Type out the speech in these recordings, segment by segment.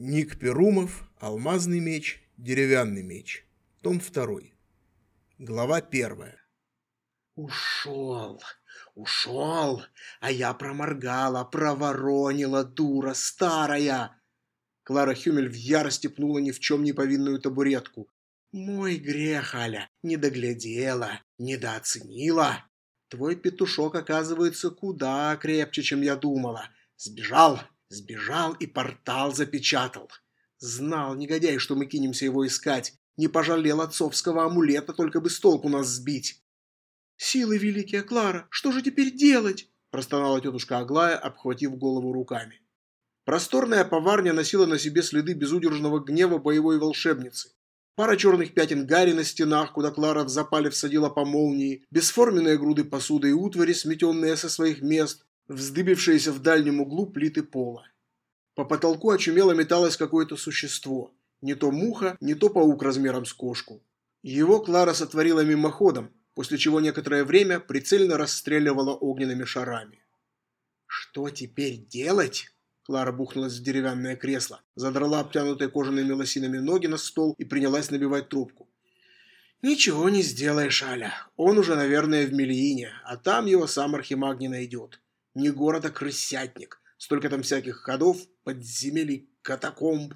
Ник Перумов, Алмазный меч, Деревянный меч. Том 2. Глава 1. Ушел, ушел, а я проморгала, проворонила, дура старая. Клара Хюмель в ярости пнула ни в чем не повинную табуретку. Мой грех, Аля, не доглядела, недооценила. Твой петушок оказывается куда крепче, чем я думала. Сбежал, Сбежал и портал запечатал. Знал, негодяй, что мы кинемся его искать. Не пожалел отцовского амулета, только бы с толку нас сбить. «Силы великие, Клара, что же теперь делать?» простонала тетушка Аглая, обхватив голову руками. Просторная поварня носила на себе следы безудержного гнева боевой волшебницы. Пара черных пятен гари на стенах, куда Клара в запале всадила по молнии, бесформенные груды посуды и утвари, сметенные со своих мест, вздыбившиеся в дальнем углу плиты пола. По потолку очумело металось какое-то существо. Не то муха, не то паук размером с кошку. Его Клара сотворила мимоходом, после чего некоторое время прицельно расстреливала огненными шарами. «Что теперь делать?» Клара бухнулась в деревянное кресло, задрала обтянутые кожаными лосинами ноги на стол и принялась набивать трубку. «Ничего не сделаешь, Аля. Он уже, наверное, в Мелиине, а там его сам Архимаг не найдет. Не город, а крысятник. Столько там всяких ходов, подземелий, катакомб.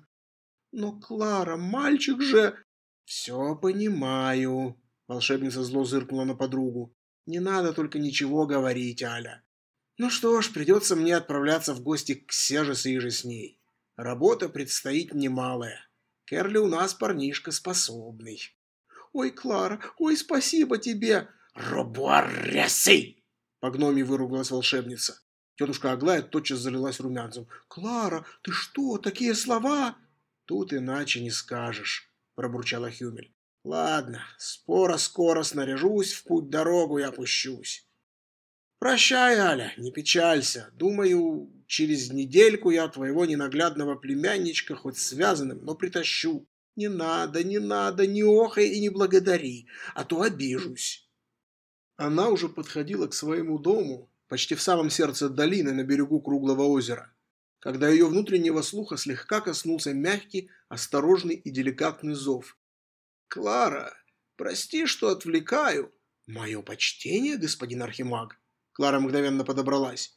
Но Клара, мальчик же... Все понимаю. Волшебница зло зыркнула на подругу. Не надо только ничего говорить, Аля. Ну что ж, придется мне отправляться в гости к Сежес и же с ней. Работа предстоит немалая. Керли у нас парнишка способный. Ой, Клара, ой, спасибо тебе. Робуарресы! По гноме выругалась волшебница. Тетушка Аглая тотчас залилась румянцем. «Клара, ты что, такие слова?» «Тут иначе не скажешь», – пробурчала Хюмель. «Ладно, споро-скоро снаряжусь, в путь-дорогу и опущусь». «Прощай, Аля, не печалься. Думаю, через недельку я твоего ненаглядного племянничка хоть связанным, но притащу. Не надо, не надо, не охай и не благодари, а то обижусь». Она уже подходила к своему дому, почти в самом сердце долины на берегу круглого озера, когда ее внутреннего слуха слегка коснулся мягкий, осторожный и деликатный зов. «Клара, прости, что отвлекаю». «Мое почтение, господин Архимаг». Клара мгновенно подобралась.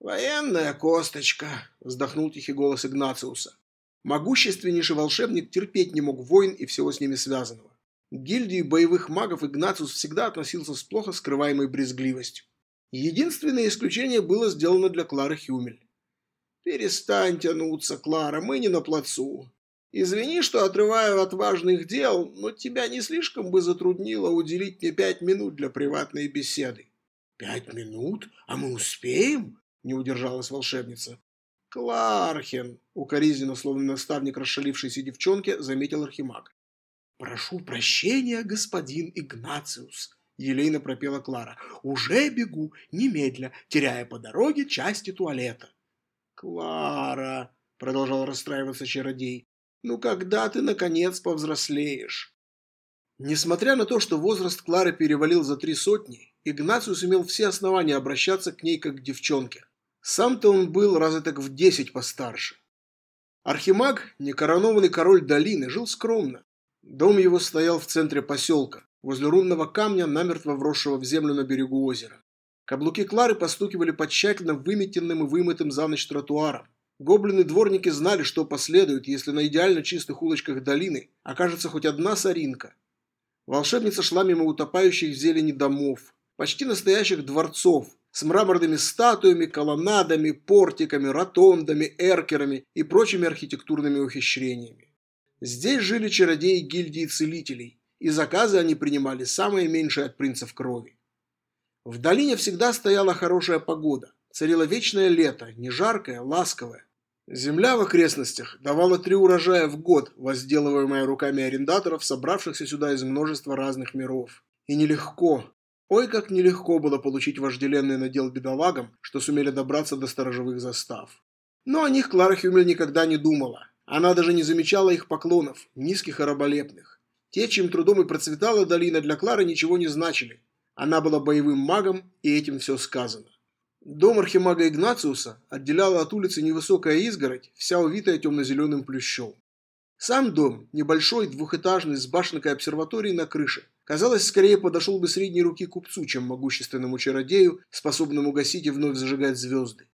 «Военная косточка», – вздохнул тихий голос Игнациуса. Могущественнейший волшебник терпеть не мог войн и всего с ними связанного. К гильдии боевых магов Игнациус всегда относился с плохо скрываемой брезгливостью. Единственное исключение было сделано для Клары Хюмель. «Перестань тянуться, Клара, мы не на плацу. Извини, что отрываю от важных дел, но тебя не слишком бы затруднило уделить мне пять минут для приватной беседы». «Пять минут? А мы успеем?» – не удержалась волшебница. «Клархен», – укоризненно, словно наставник расшалившейся девчонки, заметил Архимаг. «Прошу прощения, господин Игнациус», — елейно пропела Клара. «Уже бегу, немедля, теряя по дороге части туалета». «Клара», — продолжал расстраиваться чародей, — «ну когда ты, наконец, повзрослеешь?» Несмотря на то, что возраст Клары перевалил за три сотни, Игнациус имел все основания обращаться к ней как к девчонке. Сам-то он был раза так в десять постарше. Архимаг, некоронованный король долины, жил скромно, Дом его стоял в центре поселка, возле рунного камня, намертво вросшего в землю на берегу озера. Каблуки Клары постукивали по тщательно выметенным и вымытым за ночь тротуарам. Гоблины-дворники знали, что последует, если на идеально чистых улочках долины окажется хоть одна соринка. Волшебница шла мимо утопающих в зелени домов, почти настоящих дворцов, с мраморными статуями, колоннадами, портиками, ротондами, эркерами и прочими архитектурными ухищрениями. Здесь жили чародеи гильдии целителей, и заказы они принимали самые меньшие от принцев крови. В долине всегда стояла хорошая погода, царило вечное лето, не жаркое, ласковое. Земля в окрестностях давала три урожая в год, возделываемая руками арендаторов, собравшихся сюда из множества разных миров. И нелегко, ой, как нелегко было получить вожделенный надел бедолагам, что сумели добраться до сторожевых застав. Но о них Клара Хюмель никогда не думала. Она даже не замечала их поклонов, низких и раболепных. Те, чьим трудом и процветала долина, для Клары ничего не значили. Она была боевым магом, и этим все сказано. Дом архимага Игнациуса отделяла от улицы невысокая изгородь, вся увитая темно-зеленым плющом. Сам дом, небольшой, двухэтажный, с башенкой обсерватории на крыше, казалось, скорее подошел бы средней руки купцу, чем могущественному чародею, способному гасить и вновь зажигать звезды.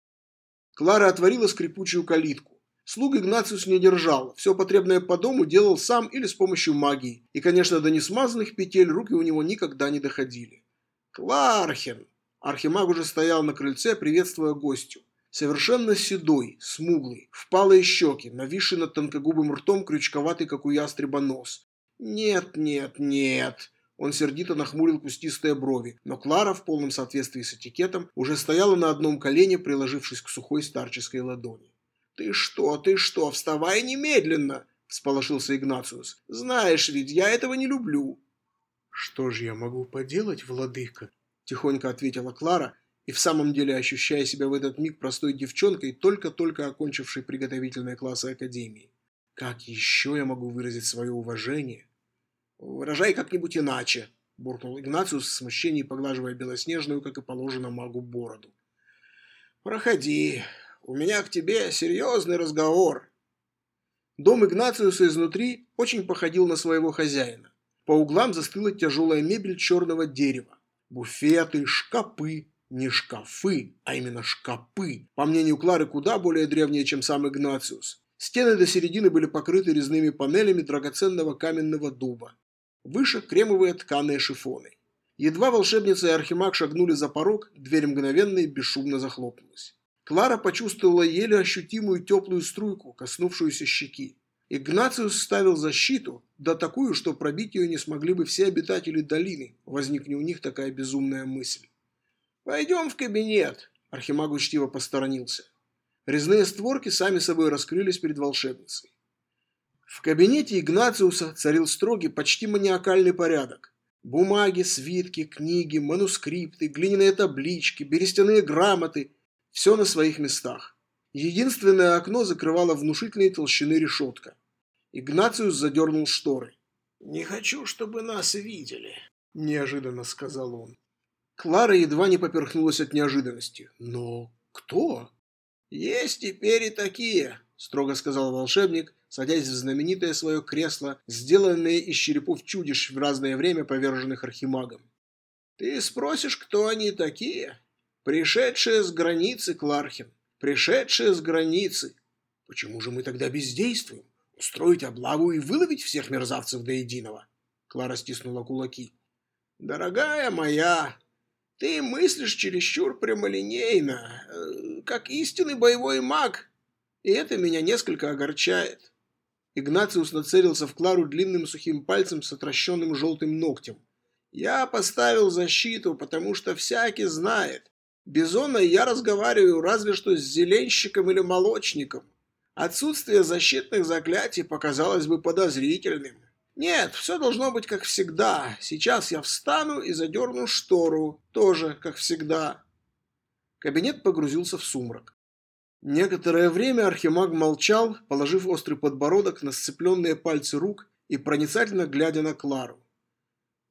Клара отворила скрипучую калитку. Слуг Игнациус не держал, все потребное по дому делал сам или с помощью магии, и, конечно, до несмазанных петель руки у него никогда не доходили. «Клархен!» Архимаг уже стоял на крыльце, приветствуя гостю. Совершенно седой, смуглый, впалые щеки, нависший над тонкогубым ртом крючковатый, как у ястреба, нос. «Нет, нет, нет!» Он сердито нахмурил кустистые брови, но Клара, в полном соответствии с этикетом, уже стояла на одном колене, приложившись к сухой старческой ладони. «Ты что, ты что, вставай немедленно!» – всполошился Игнациус. «Знаешь ведь, я этого не люблю». «Что же я могу поделать, владыка?» – тихонько ответила Клара, и в самом деле ощущая себя в этот миг простой девчонкой, только-только окончившей приготовительные классы Академии. «Как еще я могу выразить свое уважение?» «Выражай как-нибудь иначе», – буркнул Игнациус в смущении, поглаживая белоснежную, как и положено магу, бороду. «Проходи. У меня к тебе серьезный разговор». Дом Игнациуса изнутри очень походил на своего хозяина. По углам застыла тяжелая мебель черного дерева. Буфеты, шкапы, не шкафы, а именно шкапы. По мнению Клары, куда более древние, чем сам Игнациус. Стены до середины были покрыты резными панелями драгоценного каменного дуба. Выше кремовые тканые шифоны. Едва волшебница и архимаг шагнули за порог, дверь мгновенно и бесшумно захлопнулась. Клара почувствовала еле ощутимую теплую струйку, коснувшуюся щеки. Игнациус ставил защиту, да такую, что пробить ее не смогли бы все обитатели долины, возникне у них такая безумная мысль. «Пойдем в кабинет», – Архимаг учтиво посторонился. Резные створки сами собой раскрылись перед волшебницей. В кабинете Игнациуса царил строгий, почти маниакальный порядок. Бумаги, свитки, книги, манускрипты, глиняные таблички, берестяные грамоты – все на своих местах. Единственное окно закрывало внушительные толщины решетка. Игнациус задернул шторы. «Не хочу, чтобы нас видели», – неожиданно сказал он. Клара едва не поперхнулась от неожиданности. «Но кто?» «Есть теперь и такие», – строго сказал волшебник, садясь в знаменитое свое кресло, сделанное из черепов чудищ в разное время поверженных архимагом. «Ты спросишь, кто они такие? Пришедшие с границы, Клархин пришедшие с границы. Почему же мы тогда бездействуем? Устроить облаву и выловить всех мерзавцев до единого?» Клара стиснула кулаки. «Дорогая моя, ты мыслишь чересчур прямолинейно, э, как истинный боевой маг, и это меня несколько огорчает». Игнациус нацелился в Клару длинным сухим пальцем с отращенным желтым ногтем. «Я поставил защиту, потому что всякий знает, Бизона я разговариваю разве что с зеленщиком или молочником. Отсутствие защитных заклятий показалось бы подозрительным. Нет, все должно быть как всегда. Сейчас я встану и задерну штору. Тоже как всегда. Кабинет погрузился в сумрак. Некоторое время Архимаг молчал, положив острый подбородок на сцепленные пальцы рук и проницательно глядя на Клару.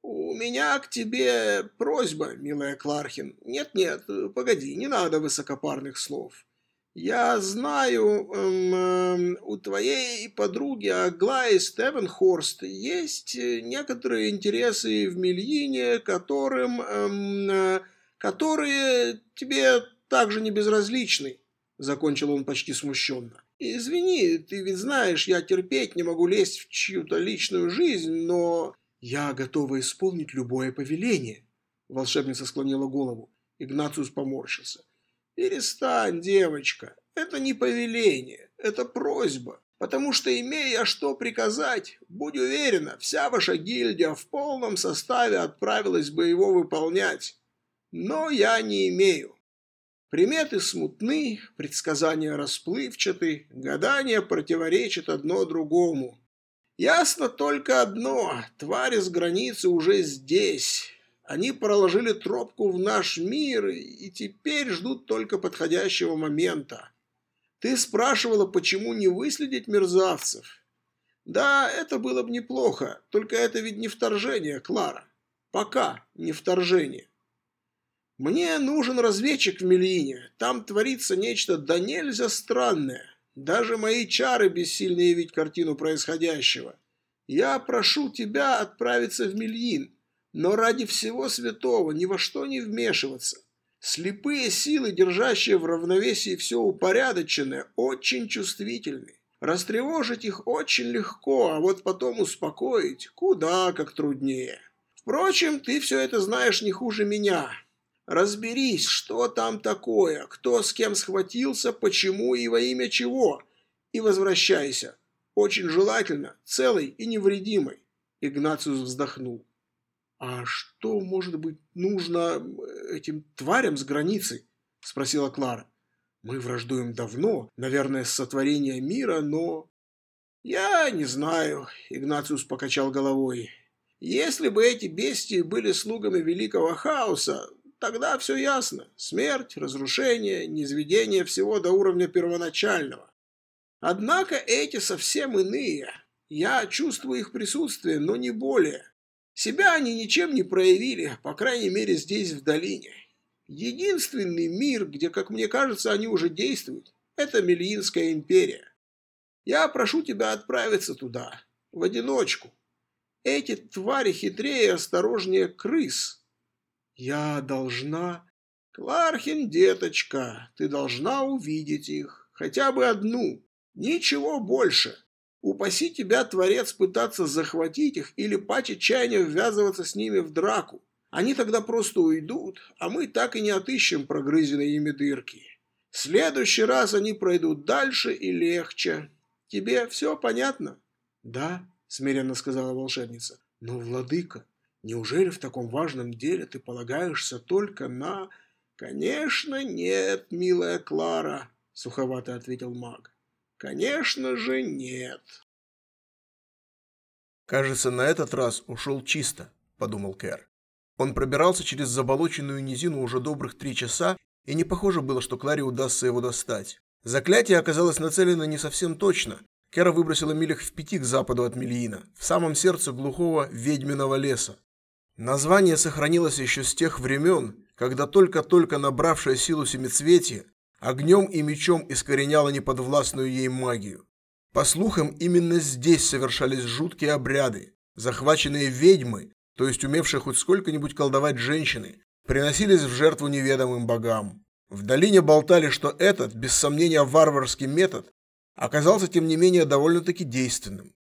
«У меня к тебе просьба, милая Клархин. Нет-нет, погоди, не надо высокопарных слов. Я знаю, эм, эм, у твоей подруги Аглаи Стевенхорст есть некоторые интересы в Мельине, которым, эм, э, которые тебе также не безразличны», — закончил он почти смущенно. «Извини, ты ведь знаешь, я терпеть не могу лезть в чью-то личную жизнь, но «Я готова исполнить любое повеление», – волшебница склонила голову. Игнациус поморщился. «Перестань, девочка, это не повеление, это просьба, потому что, имея что приказать, будь уверена, вся ваша гильдия в полном составе отправилась бы его выполнять. Но я не имею. Приметы смутны, предсказания расплывчаты, гадания противоречат одно другому. Ясно только одно. Твари с границы уже здесь. Они проложили тропку в наш мир и теперь ждут только подходящего момента. Ты спрашивала, почему не выследить мерзавцев? Да, это было бы неплохо, только это ведь не вторжение, Клара. Пока не вторжение. Мне нужен разведчик в Мельине. Там творится нечто да нельзя странное. Даже мои чары бессильны явить картину происходящего. Я прошу тебя отправиться в Мельин, но ради всего святого ни во что не вмешиваться. Слепые силы, держащие в равновесии все упорядоченное, очень чувствительны. Растревожить их очень легко, а вот потом успокоить куда как труднее. Впрочем, ты все это знаешь не хуже меня. Разберись, что там такое, кто с кем схватился, почему и во имя чего. И возвращайся. Очень желательно, целый и невредимый. Игнациус вздохнул. А что, может быть, нужно этим тварям с границы? Спросила Клара. Мы враждуем давно, наверное, с сотворения мира, но... Я не знаю, Игнациус покачал головой. Если бы эти бестии были слугами великого хаоса, Тогда все ясно. Смерть, разрушение, низведение всего до уровня первоначального. Однако эти совсем иные. Я чувствую их присутствие, но не более. Себя они ничем не проявили, по крайней мере здесь, в долине. Единственный мир, где, как мне кажется, они уже действуют, это Мельинская империя. Я прошу тебя отправиться туда, в одиночку. Эти твари хитрее и осторожнее крыс. Я должна... Клархин, деточка, ты должна увидеть их. Хотя бы одну. Ничего больше. Упаси тебя, Творец, пытаться захватить их или по чаяния ввязываться с ними в драку. Они тогда просто уйдут, а мы так и не отыщем прогрызенные ими дырки. В следующий раз они пройдут дальше и легче. Тебе все понятно? Да, смиренно сказала волшебница. Но, владыка, Неужели в таком важном деле ты полагаешься только на... Конечно, нет, милая Клара, суховато ответил маг. Конечно же, нет. Кажется, на этот раз ушел чисто, подумал Кэр. Он пробирался через заболоченную низину уже добрых три часа, и не похоже было, что Кларе удастся его достать. Заклятие оказалось нацелено не совсем точно. Кэра выбросила милях в пяти к западу от Мельина, в самом сердце глухого ведьминого леса. Название сохранилось еще с тех времен, когда только-только набравшая силу семицветие огнем и мечом искореняла неподвластную ей магию. По слухам, именно здесь совершались жуткие обряды. Захваченные ведьмы, то есть умевшие хоть сколько-нибудь колдовать женщины, приносились в жертву неведомым богам. В долине болтали, что этот, без сомнения, варварский метод оказался, тем не менее, довольно-таки действенным.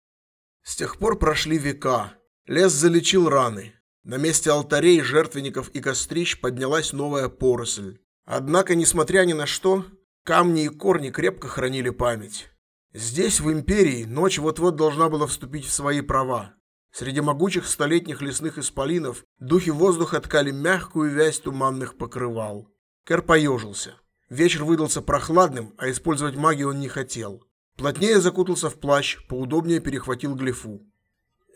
С тех пор прошли века. Лес залечил раны, на месте алтарей, жертвенников и кострищ поднялась новая поросль. Однако, несмотря ни на что, камни и корни крепко хранили память. Здесь, в Империи, ночь вот-вот должна была вступить в свои права. Среди могучих столетних лесных исполинов духи воздуха ткали мягкую вязь туманных покрывал. Кэр поежился. Вечер выдался прохладным, а использовать магию он не хотел. Плотнее закутался в плащ, поудобнее перехватил глифу.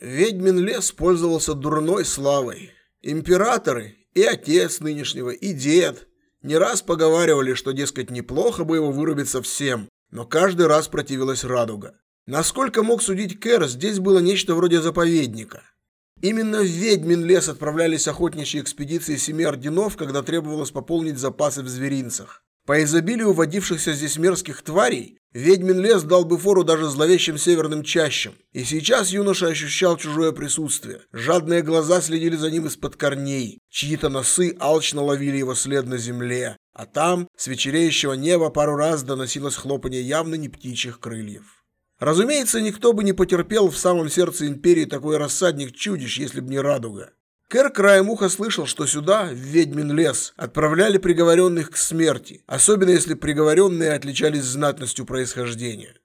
Ведьмин лес пользовался дурной славой. Императоры, и отец нынешнего, и дед, не раз поговаривали, что, дескать, неплохо бы его вырубить совсем, но каждый раз противилась радуга. Насколько мог судить Кэр, здесь было нечто вроде заповедника. Именно в Ведьмин лес отправлялись охотничьи экспедиции семи орденов, когда требовалось пополнить запасы в зверинцах. По изобилию водившихся здесь мерзких тварей, ведьмин лес дал бы фору даже зловещим северным чащам. И сейчас юноша ощущал чужое присутствие. Жадные глаза следили за ним из-под корней. Чьи-то носы алчно ловили его след на земле. А там, с вечереющего неба, пару раз доносилось хлопанье явно не птичьих крыльев. Разумеется, никто бы не потерпел в самом сердце империи такой рассадник чудищ, если б не радуга. Кэр краем уха слышал, что сюда, в Ведьмин лес, отправляли приговоренных к смерти, особенно если приговоренные отличались знатностью происхождения.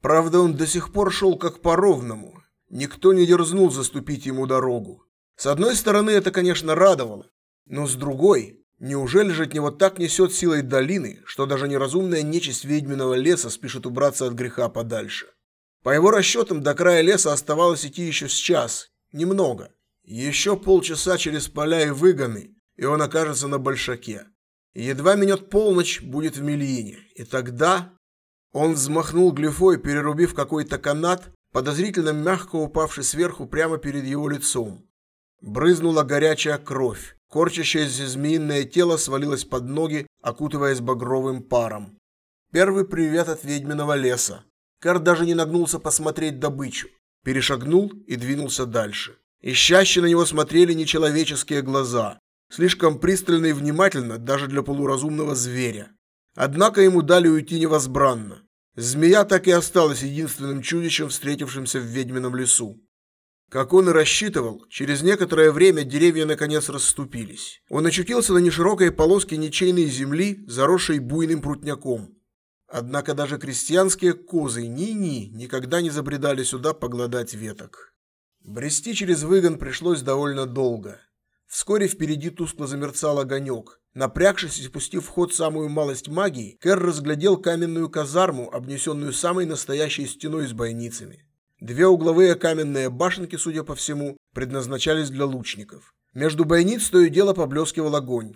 Правда, он до сих пор шел как по ровному. Никто не дерзнул заступить ему дорогу. С одной стороны, это, конечно, радовало, но с другой, неужели же от него так несет силой долины, что даже неразумная нечисть ведьминого леса спешит убраться от греха подальше? По его расчетам, до края леса оставалось идти еще с час, немного. Еще полчаса через поля и выгоны, и он окажется на Большаке. Едва минет полночь, будет в Мельине. И тогда он взмахнул глифой, перерубив какой-то канат, подозрительно мягко упавший сверху прямо перед его лицом. Брызнула горячая кровь. Корчащееся змеиное тело свалилось под ноги, окутываясь багровым паром. Первый привет от ведьминого леса. Кэр даже не нагнулся посмотреть добычу. Перешагнул и двинулся дальше. Ищаще на него смотрели нечеловеческие глаза, слишком пристально и внимательно даже для полуразумного зверя. Однако ему дали уйти невозбранно. Змея так и осталась единственным чудищем, встретившимся в ведьмином лесу. Как он и рассчитывал, через некоторое время деревья наконец расступились. Он очутился на неширокой полоске ничейной земли, заросшей буйным прутняком. Однако даже крестьянские козы Ни-Ни никогда не забредали сюда поглодать веток. Брести через выгон пришлось довольно долго. Вскоре впереди тускло замерцал огонек. Напрягшись и спустив в ход самую малость магии, Кэр разглядел каменную казарму, обнесенную самой настоящей стеной с бойницами. Две угловые каменные башенки, судя по всему, предназначались для лучников. Между бойниц то и дело поблескивал огонь.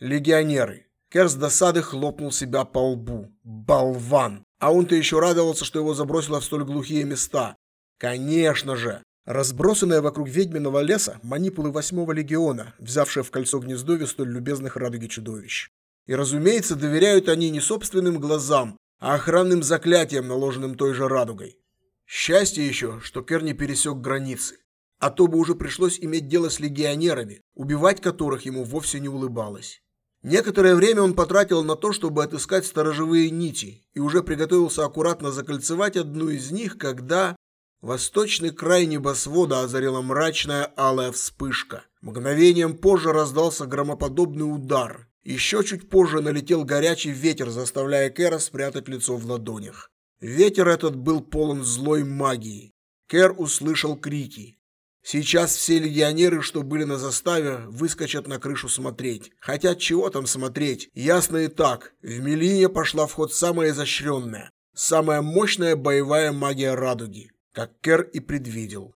Легионеры. Кэр с досады хлопнул себя по лбу. Болван! А он-то еще радовался, что его забросило в столь глухие места. Конечно же! Разбросанные вокруг ведьминого леса манипулы восьмого легиона, взявшие в кольцо гнездовье столь любезных радуги чудовищ. И, разумеется, доверяют они не собственным глазам, а охранным заклятиям, наложенным той же радугой. Счастье еще, что Кер не пересек границы. А то бы уже пришлось иметь дело с легионерами, убивать которых ему вовсе не улыбалось. Некоторое время он потратил на то, чтобы отыскать сторожевые нити, и уже приготовился аккуратно закольцевать одну из них, когда Восточный край небосвода озарила мрачная алая вспышка. Мгновением позже раздался громоподобный удар. Еще чуть позже налетел горячий ветер, заставляя Кэра спрятать лицо в ладонях. Ветер этот был полон злой магии. Кэр услышал крики. Сейчас все легионеры, что были на заставе, выскочат на крышу смотреть. Хотя чего там смотреть? Ясно и так. В Мелине пошла в ход самая изощренная, самая мощная боевая магия радуги как Кер и предвидел.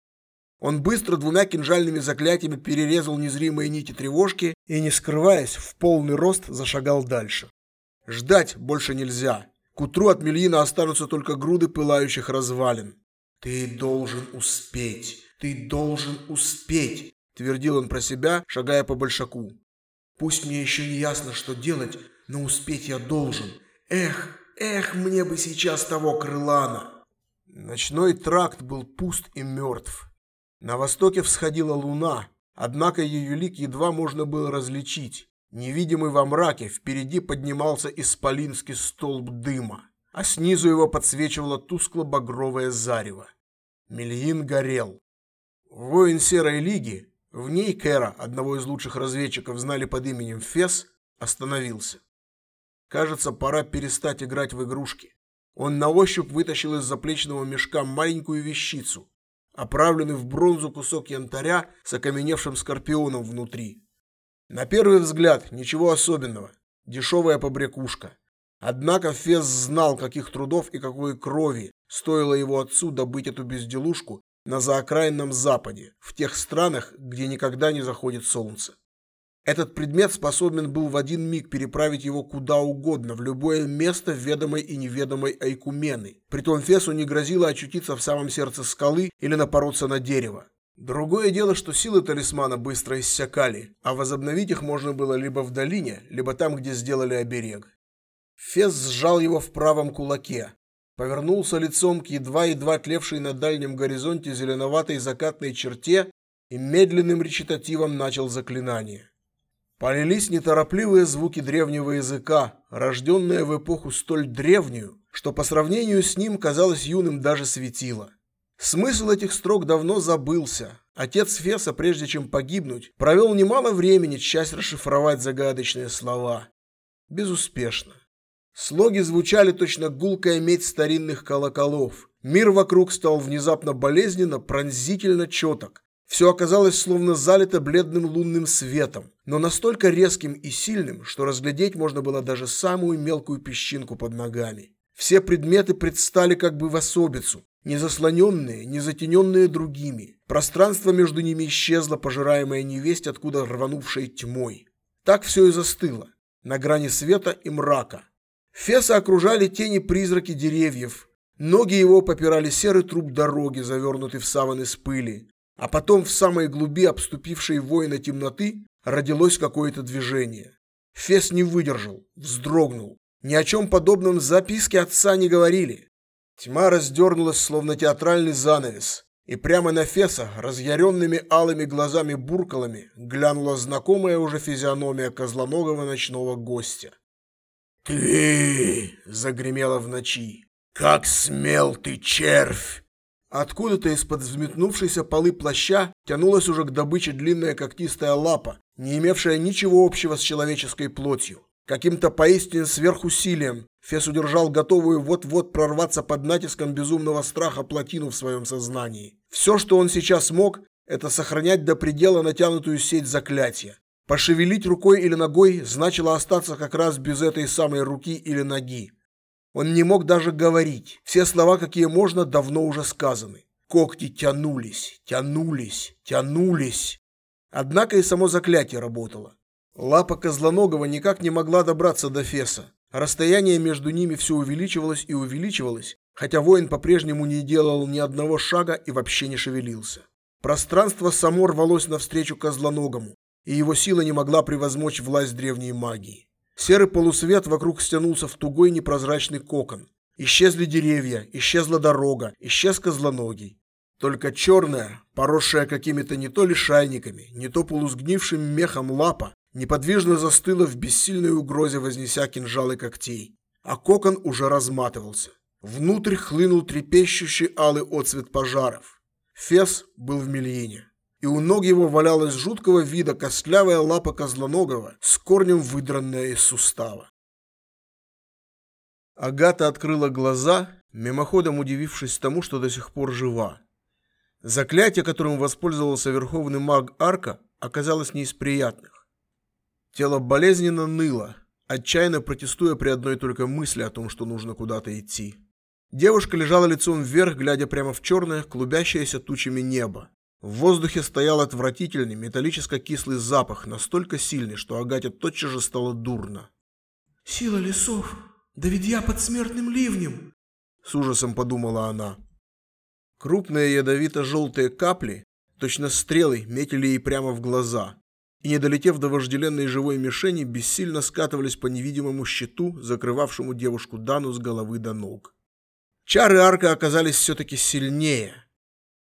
Он быстро двумя кинжальными заклятиями перерезал незримые нити тревожки и, не скрываясь, в полный рост зашагал дальше. Ждать больше нельзя. К утру от Мельина останутся только груды пылающих развалин. «Ты должен успеть! Ты должен успеть!» – твердил он про себя, шагая по большаку. «Пусть мне еще не ясно, что делать, но успеть я должен. Эх, эх, мне бы сейчас того крылана!» Ночной тракт был пуст и мертв. На востоке всходила луна, однако ее лик едва можно было различить. Невидимый во мраке, впереди поднимался исполинский столб дыма, а снизу его подсвечивало тускло-багровое зарево. Мельин горел. Воин Серой Лиги, в ней Кэра, одного из лучших разведчиков, знали под именем Фес, остановился. Кажется, пора перестать играть в игрушки. Он на ощупь вытащил из заплечного мешка маленькую вещицу, оправленный в бронзу кусок янтаря с окаменевшим скорпионом внутри. На первый взгляд ничего особенного, дешевая побрякушка. Однако Фес знал, каких трудов и какой крови стоило его отцу добыть эту безделушку на заокраинном западе, в тех странах, где никогда не заходит солнце. Этот предмет способен был в один миг переправить его куда угодно, в любое место ведомой и неведомой Айкумены. Притом Фесу не грозило очутиться в самом сердце скалы или напороться на дерево. Другое дело, что силы талисмана быстро иссякали, а возобновить их можно было либо в долине, либо там, где сделали оберег. Фес сжал его в правом кулаке, повернулся лицом к едва-едва тлевшей на дальнем горизонте зеленоватой закатной черте и медленным речитативом начал заклинание. Полились неторопливые звуки древнего языка, рожденные в эпоху столь древнюю, что по сравнению с ним казалось юным даже светило. Смысл этих строк давно забылся. Отец Феса, прежде чем погибнуть, провел немало времени, часть расшифровать загадочные слова. Безуспешно. Слоги звучали точно гулкая медь старинных колоколов. Мир вокруг стал внезапно болезненно, пронзительно четок, все оказалось словно залито бледным лунным светом, но настолько резким и сильным, что разглядеть можно было даже самую мелкую песчинку под ногами. Все предметы предстали как бы в особицу, не заслоненные, не затененные другими. Пространство между ними исчезло, пожираемое невесть, откуда рванувшей тьмой. Так все и застыло, на грани света и мрака. Феса окружали тени-призраки деревьев. Ноги его попирали серый труп дороги, завернутый в саван из пыли. А потом в самой глуби обступившей воина темноты родилось какое-то движение. Фес не выдержал, вздрогнул. Ни о чем подобном записке отца не говорили. Тьма раздернулась, словно театральный занавес, и прямо на Феса разъяренными алыми глазами-буркалами глянула знакомая уже физиономия козлоногого ночного гостя. «Ты!» — загремело в ночи. «Как смел ты, червь!» Откуда-то из-под взметнувшейся полы плаща тянулась уже к добыче длинная когтистая лапа, не имевшая ничего общего с человеческой плотью. Каким-то поистине сверхусилием Фес удержал готовую вот-вот прорваться под натиском безумного страха плотину в своем сознании. Все, что он сейчас мог, это сохранять до предела натянутую сеть заклятия. Пошевелить рукой или ногой значило остаться как раз без этой самой руки или ноги. Он не мог даже говорить. Все слова, какие можно, давно уже сказаны. Когти тянулись, тянулись, тянулись. Однако и само заклятие работало. Лапа Козлоногого никак не могла добраться до Феса. Расстояние между ними все увеличивалось и увеличивалось, хотя воин по-прежнему не делал ни одного шага и вообще не шевелился. Пространство само рвалось навстречу Козлоногому, и его сила не могла превозмочь власть древней магии. Серый полусвет вокруг стянулся в тугой непрозрачный кокон. Исчезли деревья, исчезла дорога, исчез козлоногий. Только черная, поросшая какими-то не то лишайниками, не то полусгнившим мехом лапа, неподвижно застыла в бессильной угрозе, вознеся кинжалы когтей. А кокон уже разматывался. Внутрь хлынул трепещущий алый отцвет пожаров. Фес был в Мельине и у ног его валялась жуткого вида костлявая лапа козлоногого с корнем выдранная из сустава. Агата открыла глаза, мимоходом удивившись тому, что до сих пор жива. Заклятие, которым воспользовался верховный маг Арка, оказалось не из приятных. Тело болезненно ныло, отчаянно протестуя при одной только мысли о том, что нужно куда-то идти. Девушка лежала лицом вверх, глядя прямо в черное, клубящееся тучами небо. В воздухе стоял отвратительный металлическо-кислый запах, настолько сильный, что Агате тотчас же стало дурно. «Сила лесов! Да ведь я под смертным ливнем!» С ужасом подумала она. Крупные ядовито-желтые капли, точно стрелы, метили ей прямо в глаза. И, не долетев до вожделенной живой мишени, бессильно скатывались по невидимому щиту, закрывавшему девушку Дану с головы до ног. Чары арка оказались все-таки сильнее –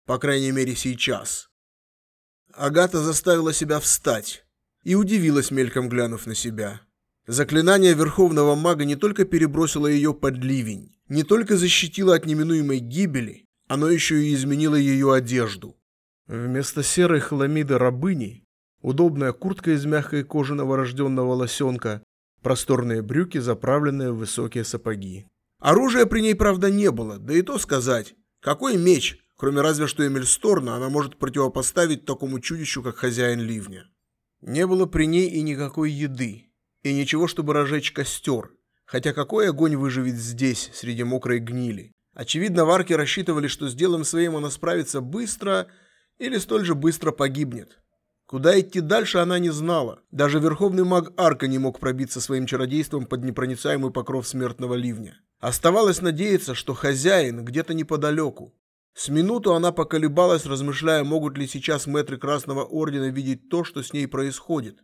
по крайней мере, сейчас. Агата заставила себя встать и удивилась, мельком глянув на себя. Заклинание Верховного Мага не только перебросило ее под ливень, не только защитило от неминуемой гибели, оно еще и изменило ее одежду. Вместо серой хламиды рабыни удобная куртка из мягкой кожи новорожденного лосенка, просторные брюки, заправленные в высокие сапоги. Оружия при ней, правда, не было, да и то сказать. Какой меч, Кроме разве что Эмильсторна, она может противопоставить такому чудищу, как хозяин ливня. Не было при ней и никакой еды, и ничего, чтобы разжечь костер. Хотя какой огонь выживет здесь, среди мокрой гнили? Очевидно, варки рассчитывали, что с делом своим она справится быстро или столь же быстро погибнет. Куда идти дальше она не знала. Даже верховный маг Арка не мог пробиться своим чародейством под непроницаемый покров смертного ливня. Оставалось надеяться, что хозяин где-то неподалеку. С минуту она поколебалась, размышляя, могут ли сейчас мэтры Красного Ордена видеть то, что с ней происходит.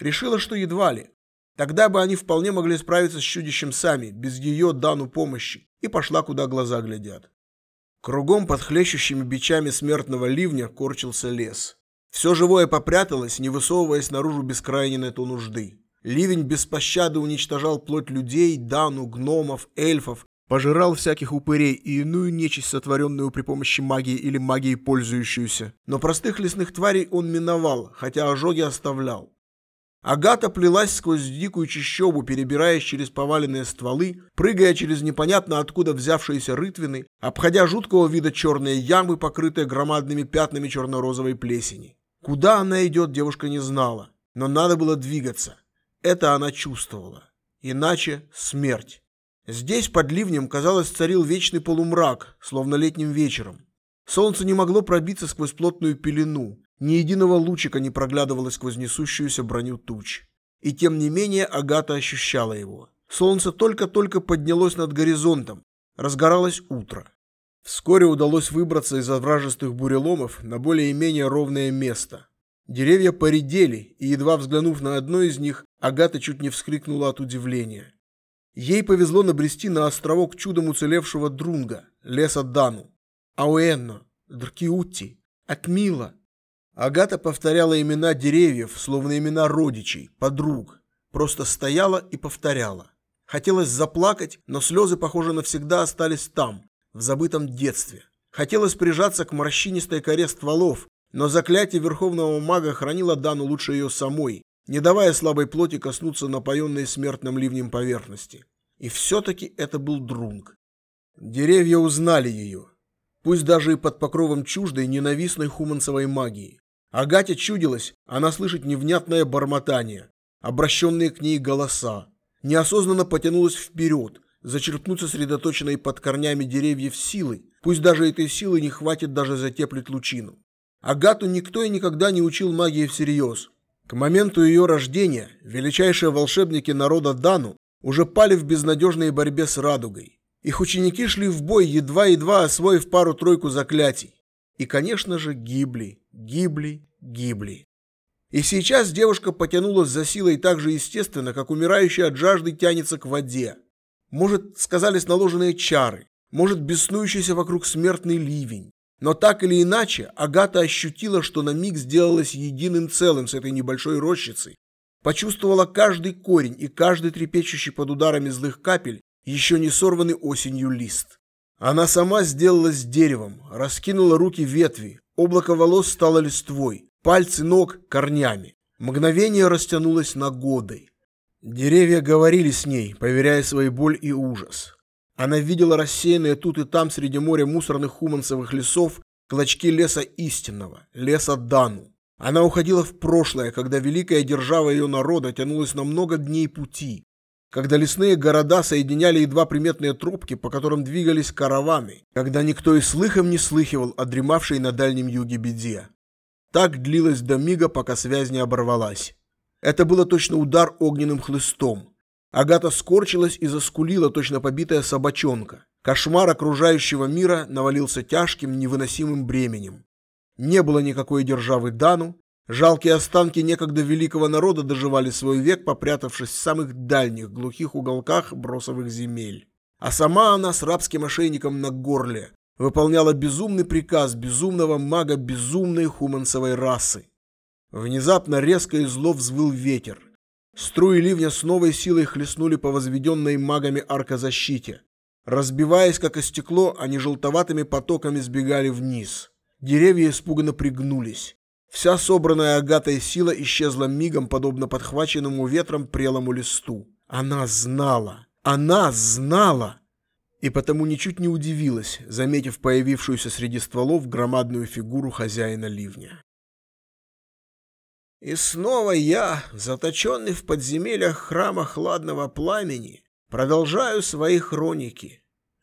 Решила, что едва ли. Тогда бы они вполне могли справиться с чудищем сами, без ее дану помощи, и пошла, куда глаза глядят. Кругом под хлещущими бичами смертного ливня корчился лес. Все живое попряталось, не высовываясь наружу без крайней на то нужды. Ливень без пощады уничтожал плоть людей, дану, гномов, эльфов, Пожирал всяких упырей и иную нечисть, сотворенную при помощи магии или магией пользующуюся. Но простых лесных тварей он миновал, хотя ожоги оставлял. Агата плелась сквозь дикую чащобу, перебираясь через поваленные стволы, прыгая через непонятно откуда взявшиеся рытвины, обходя жуткого вида черные ямы, покрытые громадными пятнами черно-розовой плесени. Куда она идет, девушка не знала, но надо было двигаться. Это она чувствовала. Иначе смерть. Здесь под ливнем, казалось, царил вечный полумрак, словно летним вечером. Солнце не могло пробиться сквозь плотную пелену, ни единого лучика не проглядывало сквозь несущуюся броню туч. И тем не менее Агата ощущала его. Солнце только-только поднялось над горизонтом, разгоралось утро. Вскоре удалось выбраться из овражистых буреломов на более-менее ровное место. Деревья поредели, и, едва взглянув на одно из них, Агата чуть не вскрикнула от удивления. Ей повезло набрести на островок чудом уцелевшего Друнга, леса Дану. Ауэнно, Дркиутти, Акмила. Агата повторяла имена деревьев, словно имена родичей, подруг. Просто стояла и повторяла. Хотелось заплакать, но слезы, похоже, навсегда остались там, в забытом детстве. Хотелось прижаться к морщинистой коре стволов, но заклятие Верховного Мага хранило Дану лучше ее самой, не давая слабой плоти коснуться напоенной смертным ливнем поверхности. И все-таки это был Друнг. Деревья узнали ее, пусть даже и под покровом чуждой ненавистной хуманцевой магии. Агате чудилось, она слышит невнятное бормотание, обращенные к ней голоса. Неосознанно потянулась вперед, зачерпнуть сосредоточенной под корнями деревьев силой, пусть даже этой силы не хватит даже затеплить лучину. Агату никто и никогда не учил магии всерьез. К моменту ее рождения величайшие волшебники народа Дану уже пали в безнадежной борьбе с радугой. Их ученики шли в бой, едва-едва освоив пару-тройку заклятий. И, конечно же, гибли, гибли, гибли. И сейчас девушка потянулась за силой так же естественно, как умирающий от жажды тянется к воде. Может, сказались наложенные чары, может, беснующийся вокруг смертный ливень. Но так или иначе, Агата ощутила, что на миг сделалась единым целым с этой небольшой рощицей. Почувствовала каждый корень и каждый трепещущий под ударами злых капель, еще не сорванный осенью лист. Она сама сделалась деревом, раскинула руки ветви, облако волос стало листвой, пальцы ног – корнями. Мгновение растянулось на годы. Деревья говорили с ней, поверяя свою боль и ужас. Она видела рассеянные тут и там среди моря мусорных хуманцевых лесов клочки леса истинного, леса Дану. Она уходила в прошлое, когда великая держава ее народа тянулась на много дней пути, когда лесные города соединяли едва приметные тропки, по которым двигались караваны, когда никто и слыхом не слыхивал о дремавшей на дальнем юге беде. Так длилось до мига, пока связь не оборвалась. Это было точно удар огненным хлыстом. Агата скорчилась и заскулила, точно побитая собачонка. Кошмар окружающего мира навалился тяжким, невыносимым бременем. Не было никакой державы Дану, жалкие останки некогда великого народа доживали свой век, попрятавшись в самых дальних глухих уголках бросовых земель. А сама она с рабским ошейником на горле выполняла безумный приказ безумного мага безумной хуманцевой расы. Внезапно резко и зло взвыл ветер. Струи ливня с новой силой хлестнули по возведенной магами аркозащите. Разбиваясь, как о стекло, они желтоватыми потоками сбегали вниз. Деревья испуганно пригнулись. Вся собранная агатой сила исчезла мигом, подобно подхваченному ветром прелому листу. Она знала! Она знала! И потому ничуть не удивилась, заметив появившуюся среди стволов громадную фигуру хозяина ливня. И снова я, заточенный в подземельях храма хладного пламени, продолжаю свои хроники.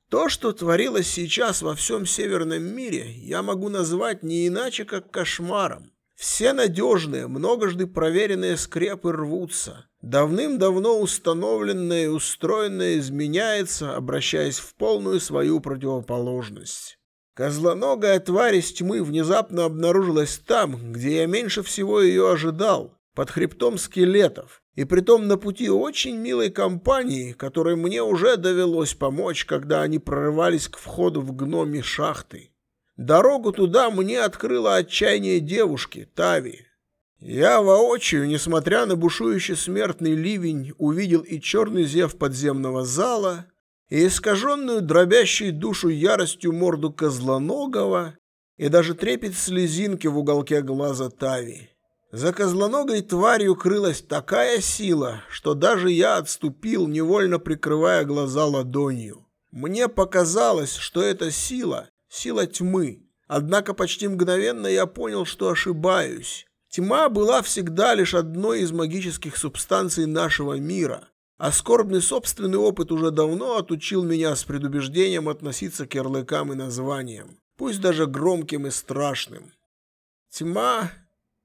То, что творилось сейчас во всем северном мире, я могу назвать не иначе, как кошмаром. Все надежные, многожды проверенные скрепы рвутся. Давным-давно установленное и устроенное изменяется, обращаясь в полную свою противоположность. Козлоногая тварь из тьмы внезапно обнаружилась там, где я меньше всего ее ожидал, под хребтом скелетов, и притом на пути очень милой компании, которой мне уже довелось помочь, когда они прорывались к входу в гноми шахты. Дорогу туда мне открыла отчаяние девушки, Тави. Я воочию, несмотря на бушующий смертный ливень, увидел и черный зев подземного зала, и искаженную дробящей душу яростью морду козлоногого, и даже трепет слезинки в уголке глаза Тави. За козлоногой тварью крылась такая сила, что даже я отступил, невольно прикрывая глаза ладонью. Мне показалось, что эта сила — сила тьмы. Однако почти мгновенно я понял, что ошибаюсь. Тьма была всегда лишь одной из магических субстанций нашего мира — а скорбный собственный опыт уже давно отучил меня с предубеждением относиться к ярлыкам и названиям, пусть даже громким и страшным. Тьма?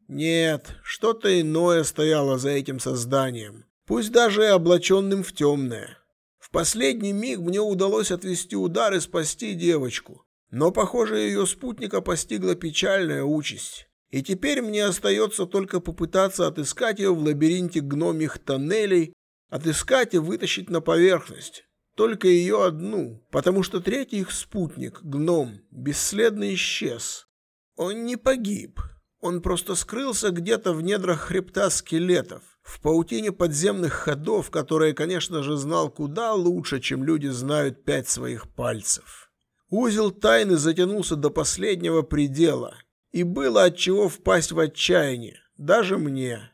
Нет, что-то иное стояло за этим созданием, пусть даже и облаченным в темное. В последний миг мне удалось отвести удар и спасти девочку, но, похоже, ее спутника постигла печальная участь. И теперь мне остается только попытаться отыскать ее в лабиринте гномих тоннелей, отыскать и вытащить на поверхность. Только ее одну, потому что третий их спутник, гном, бесследно исчез. Он не погиб, он просто скрылся где-то в недрах хребта скелетов, в паутине подземных ходов, которые, конечно же, знал куда лучше, чем люди знают пять своих пальцев. Узел тайны затянулся до последнего предела, и было от чего впасть в отчаяние, даже мне.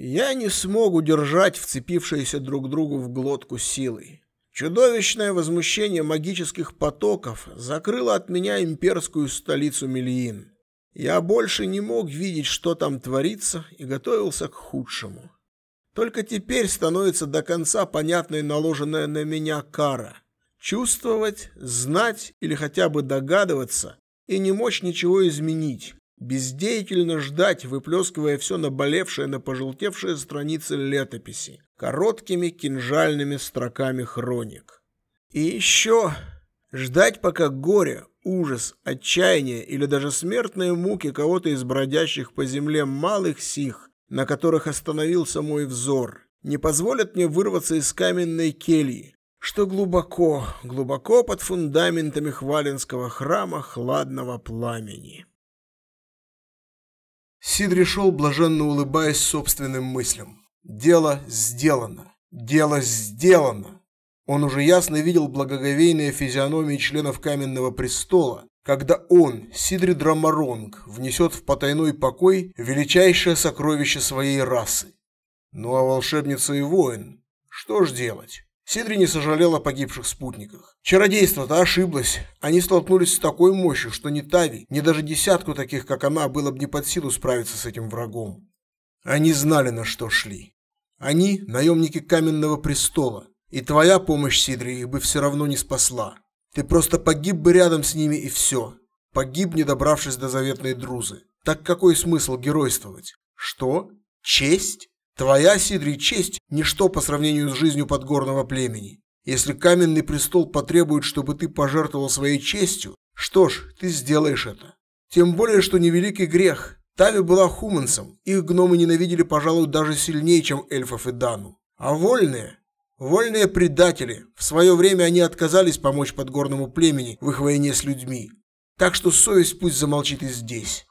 Я не смог удержать вцепившиеся друг другу в глотку силой. Чудовищное возмущение магических потоков закрыло от меня имперскую столицу Мельин. Я больше не мог видеть, что там творится, и готовился к худшему. Только теперь становится до конца понятной наложенная на меня кара. Чувствовать, знать или хотя бы догадываться и не мочь ничего изменить. Бездеятельно ждать, выплескивая все наболевшее на пожелтевшие страницы летописи, короткими кинжальными строками хроник. И еще ждать, пока горе, ужас, отчаяние или даже смертные муки кого-то из бродящих по земле малых сих, на которых остановился мой взор, не позволят мне вырваться из каменной кельи, что глубоко, глубоко под фундаментами Хваленского храма хладного пламени. Сидри шел, блаженно улыбаясь собственным мыслям. Дело сделано. Дело сделано. Он уже ясно видел благоговейные физиономии членов Каменного престола, когда он, Сидри Драмаронг, внесет в потайной покой величайшее сокровище своей расы. Ну а волшебница и воин, что ж делать? Сидри не сожалел о погибших спутниках. Чародейство-то ошиблось. Они столкнулись с такой мощью, что ни Тави, ни даже десятку таких, как она, было бы не под силу справиться с этим врагом. Они знали, на что шли. Они – наемники Каменного престола, и твоя помощь, Сидри, их бы все равно не спасла. Ты просто погиб бы рядом с ними и все. Погиб, не добравшись до заветной друзы. Так какой смысл геройствовать? Что? Честь? Твоя, Сидри, честь – ничто по сравнению с жизнью подгорного племени. Если каменный престол потребует, чтобы ты пожертвовал своей честью, что ж, ты сделаешь это. Тем более, что невеликий грех. Тави была хуманцем, их гномы ненавидели, пожалуй, даже сильнее, чем эльфов и Дану. А вольные? Вольные предатели. В свое время они отказались помочь подгорному племени в их войне с людьми. Так что совесть пусть замолчит и здесь.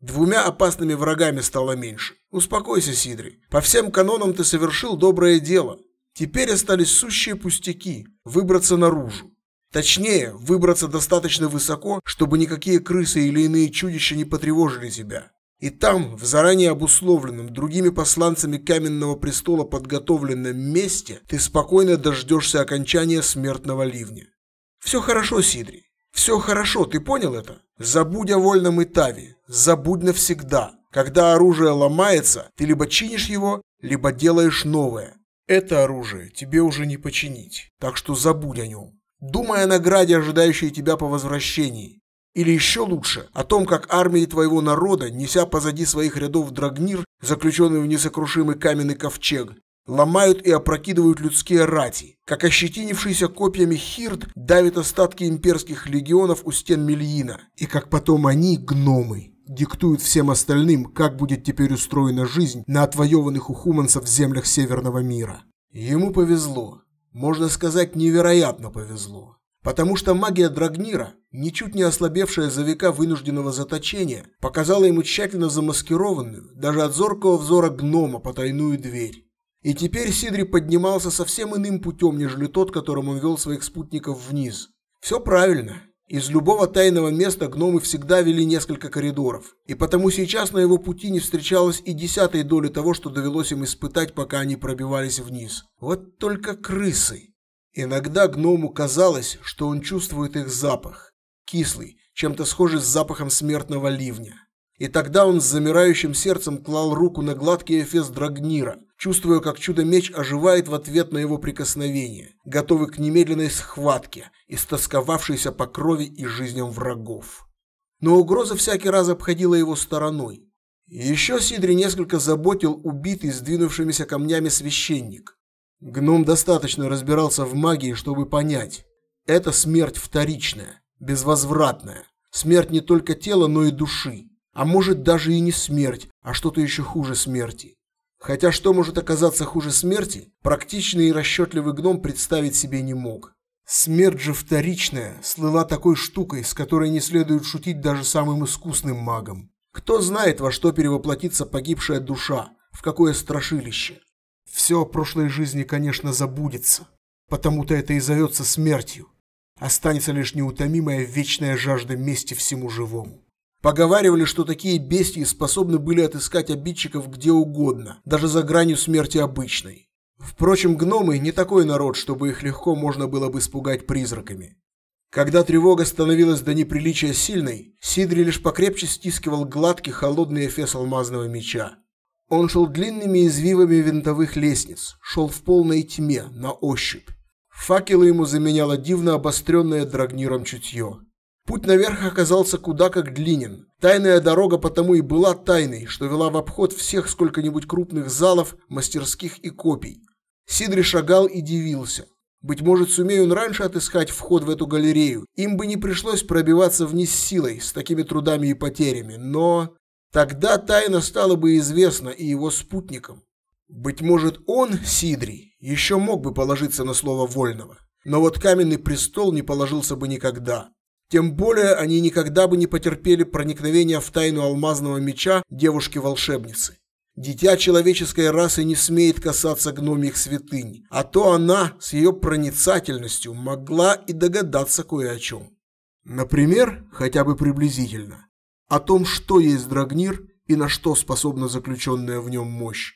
Двумя опасными врагами стало меньше. Успокойся, Сидри. По всем канонам ты совершил доброе дело. Теперь остались сущие пустяки – выбраться наружу. Точнее, выбраться достаточно высоко, чтобы никакие крысы или иные чудища не потревожили тебя. И там, в заранее обусловленном другими посланцами Каменного престола подготовленном месте, ты спокойно дождешься окончания смертного ливня. Все хорошо, Сидри. Все хорошо, ты понял это? Забудь о вольном Итаве. Забудь навсегда. Когда оружие ломается, ты либо чинишь его, либо делаешь новое. Это оружие тебе уже не починить, так что забудь о нем. Думай о награде, ожидающей тебя по возвращении. Или еще лучше, о том, как армии твоего народа, неся позади своих рядов драгнир, заключенный в несокрушимый каменный ковчег, ломают и опрокидывают людские рати, как ощетинившийся копьями Хирд давит остатки имперских легионов у стен Мельина, и как потом они, гномы, диктуют всем остальным, как будет теперь устроена жизнь на отвоеванных у хуманцев землях Северного мира. Ему повезло. Можно сказать, невероятно повезло. Потому что магия Драгнира, ничуть не ослабевшая за века вынужденного заточения, показала ему тщательно замаскированную, даже от зоркого взора гнома, потайную дверь. И теперь Сидри поднимался совсем иным путем, нежели тот, которым он вел своих спутников вниз. Все правильно. Из любого тайного места гномы всегда вели несколько коридоров, и потому сейчас на его пути не встречалось и десятой доли того, что довелось им испытать, пока они пробивались вниз. Вот только крысы. Иногда гному казалось, что он чувствует их запах, кислый, чем-то схожий с запахом смертного ливня. И тогда он с замирающим сердцем клал руку на гладкий эфес Драгнира, чувствуя, как чудо-меч оживает в ответ на его прикосновение, готовый к немедленной схватке, истосковавшейся по крови и жизням врагов. Но угроза всякий раз обходила его стороной. еще Сидри несколько заботил убитый сдвинувшимися камнями священник, Гном достаточно разбирался в магии, чтобы понять. Это смерть вторичная, безвозвратная. Смерть не только тела, но и души. А может даже и не смерть, а что-то еще хуже смерти. Хотя что может оказаться хуже смерти, практичный и расчетливый гном представить себе не мог. Смерть же вторичная слыла такой штукой, с которой не следует шутить даже самым искусным магам. Кто знает, во что перевоплотится погибшая душа, в какое страшилище. Все о прошлой жизни, конечно, забудется, потому-то это и зовется смертью. Останется лишь неутомимая вечная жажда мести всему живому. Поговаривали, что такие бестии способны были отыскать обидчиков где угодно, даже за гранью смерти обычной. Впрочем, гномы не такой народ, чтобы их легко можно было бы испугать призраками. Когда тревога становилась до неприличия сильной, Сидри лишь покрепче стискивал гладкий холодный эфес алмазного меча. Он шел длинными извивами винтовых лестниц, шел в полной тьме, на ощупь. Факелы ему заменяло дивно обостренное драгниром чутье. Путь наверх оказался куда как длинен. Тайная дорога потому и была тайной, что вела в обход всех сколько-нибудь крупных залов, мастерских и копий. Сидри шагал и дивился. Быть может, сумею он раньше отыскать вход в эту галерею. Им бы не пришлось пробиваться вниз силой, с такими трудами и потерями. Но тогда тайна стала бы известна и его спутникам. Быть может, он, Сидри, еще мог бы положиться на слово Вольного. Но вот каменный престол не положился бы никогда. Тем более они никогда бы не потерпели проникновения в тайну алмазного меча девушки-волшебницы. Дитя человеческой расы не смеет касаться гномьих святынь, а то она с ее проницательностью могла и догадаться кое о чем. Например, хотя бы приблизительно, о том, что есть Драгнир и на что способна заключенная в нем мощь.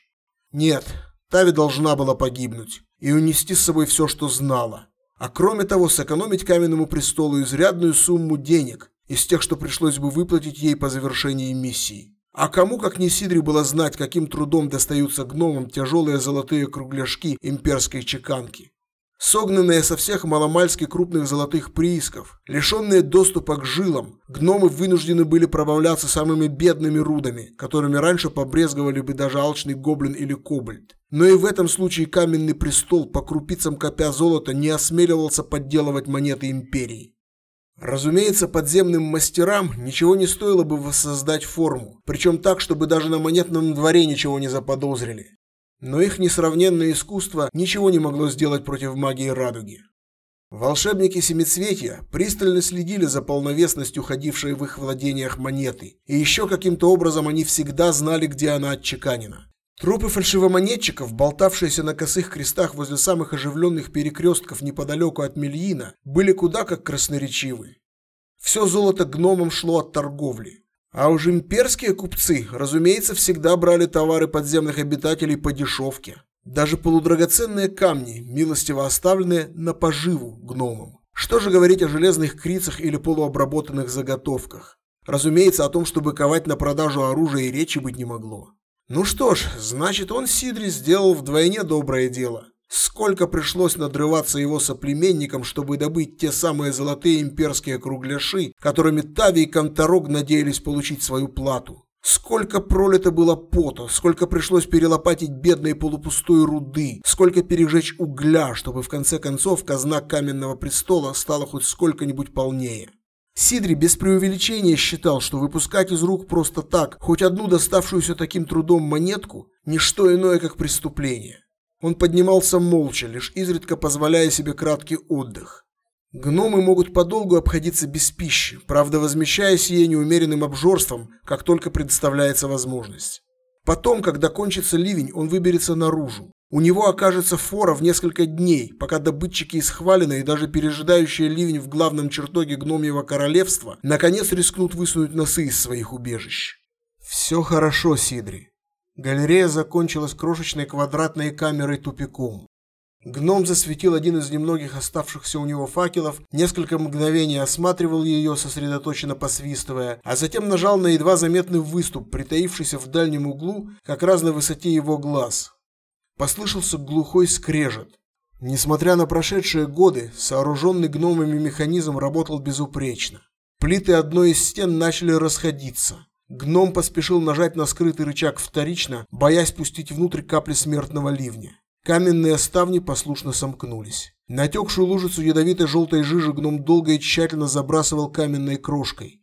Нет, Тави должна была погибнуть и унести с собой все, что знала. А кроме того, сэкономить каменному престолу изрядную сумму денег из тех, что пришлось бы выплатить ей по завершении миссии. А кому, как не Сидри, было знать, каким трудом достаются гномам тяжелые золотые кругляшки имперской чеканки? Согнанные со всех маломальски крупных золотых приисков, лишенные доступа к жилам, гномы вынуждены были пробавляться самыми бедными рудами, которыми раньше побрезговали бы даже алчный гоблин или кобальт. Но и в этом случае каменный престол, по крупицам копя золота, не осмеливался подделывать монеты империи. Разумеется, подземным мастерам ничего не стоило бы воссоздать форму, причем так, чтобы даже на монетном дворе ничего не заподозрили. Но их несравненное искусство ничего не могло сделать против магии радуги. Волшебники Семицветия пристально следили за полновесностью ходившей в их владениях монеты, и еще каким-то образом они всегда знали, где она отчеканена. Трупы фальшивомонетчиков, болтавшиеся на косых крестах возле самых оживленных перекрестков неподалеку от Мельина, были куда как красноречивы. Все золото гномам шло от торговли. А уж имперские купцы, разумеется, всегда брали товары подземных обитателей по дешевке. Даже полудрагоценные камни, милостиво оставленные на поживу гномам. Что же говорить о железных крицах или полуобработанных заготовках? Разумеется, о том, чтобы ковать на продажу оружие и речи быть не могло. Ну что ж, значит он Сидри сделал вдвойне доброе дело. Сколько пришлось надрываться его соплеменникам, чтобы добыть те самые золотые имперские кругляши, которыми Тави и Конторог надеялись получить свою плату. Сколько пролито было пота, сколько пришлось перелопатить бедной полупустой руды, сколько пережечь угля, чтобы в конце концов казна каменного престола стала хоть сколько-нибудь полнее. Сидри без преувеличения считал, что выпускать из рук просто так хоть одну доставшуюся таким трудом монетку – не что иное, как преступление. Он поднимался молча, лишь изредка позволяя себе краткий отдых. Гномы могут подолгу обходиться без пищи, правда возмещая сие неумеренным обжорством, как только предоставляется возможность. Потом, когда кончится ливень, он выберется наружу. У него окажется фора в несколько дней, пока добытчики из и даже пережидающие ливень в главном чертоге гномьего королевства наконец рискнут высунуть носы из своих убежищ. Все хорошо, Сидри. Галерея закончилась крошечной квадратной камерой тупиком. Гном засветил один из немногих оставшихся у него факелов, несколько мгновений осматривал ее, сосредоточенно посвистывая, а затем нажал на едва заметный выступ, притаившийся в дальнем углу, как раз на высоте его глаз. Послышался глухой скрежет. Несмотря на прошедшие годы, сооруженный гномами механизм работал безупречно. Плиты одной из стен начали расходиться. Гном поспешил нажать на скрытый рычаг вторично, боясь пустить внутрь капли смертного ливня. Каменные ставни послушно сомкнулись. Натекшую лужицу ядовитой желтой жижи гном долго и тщательно забрасывал каменной крошкой.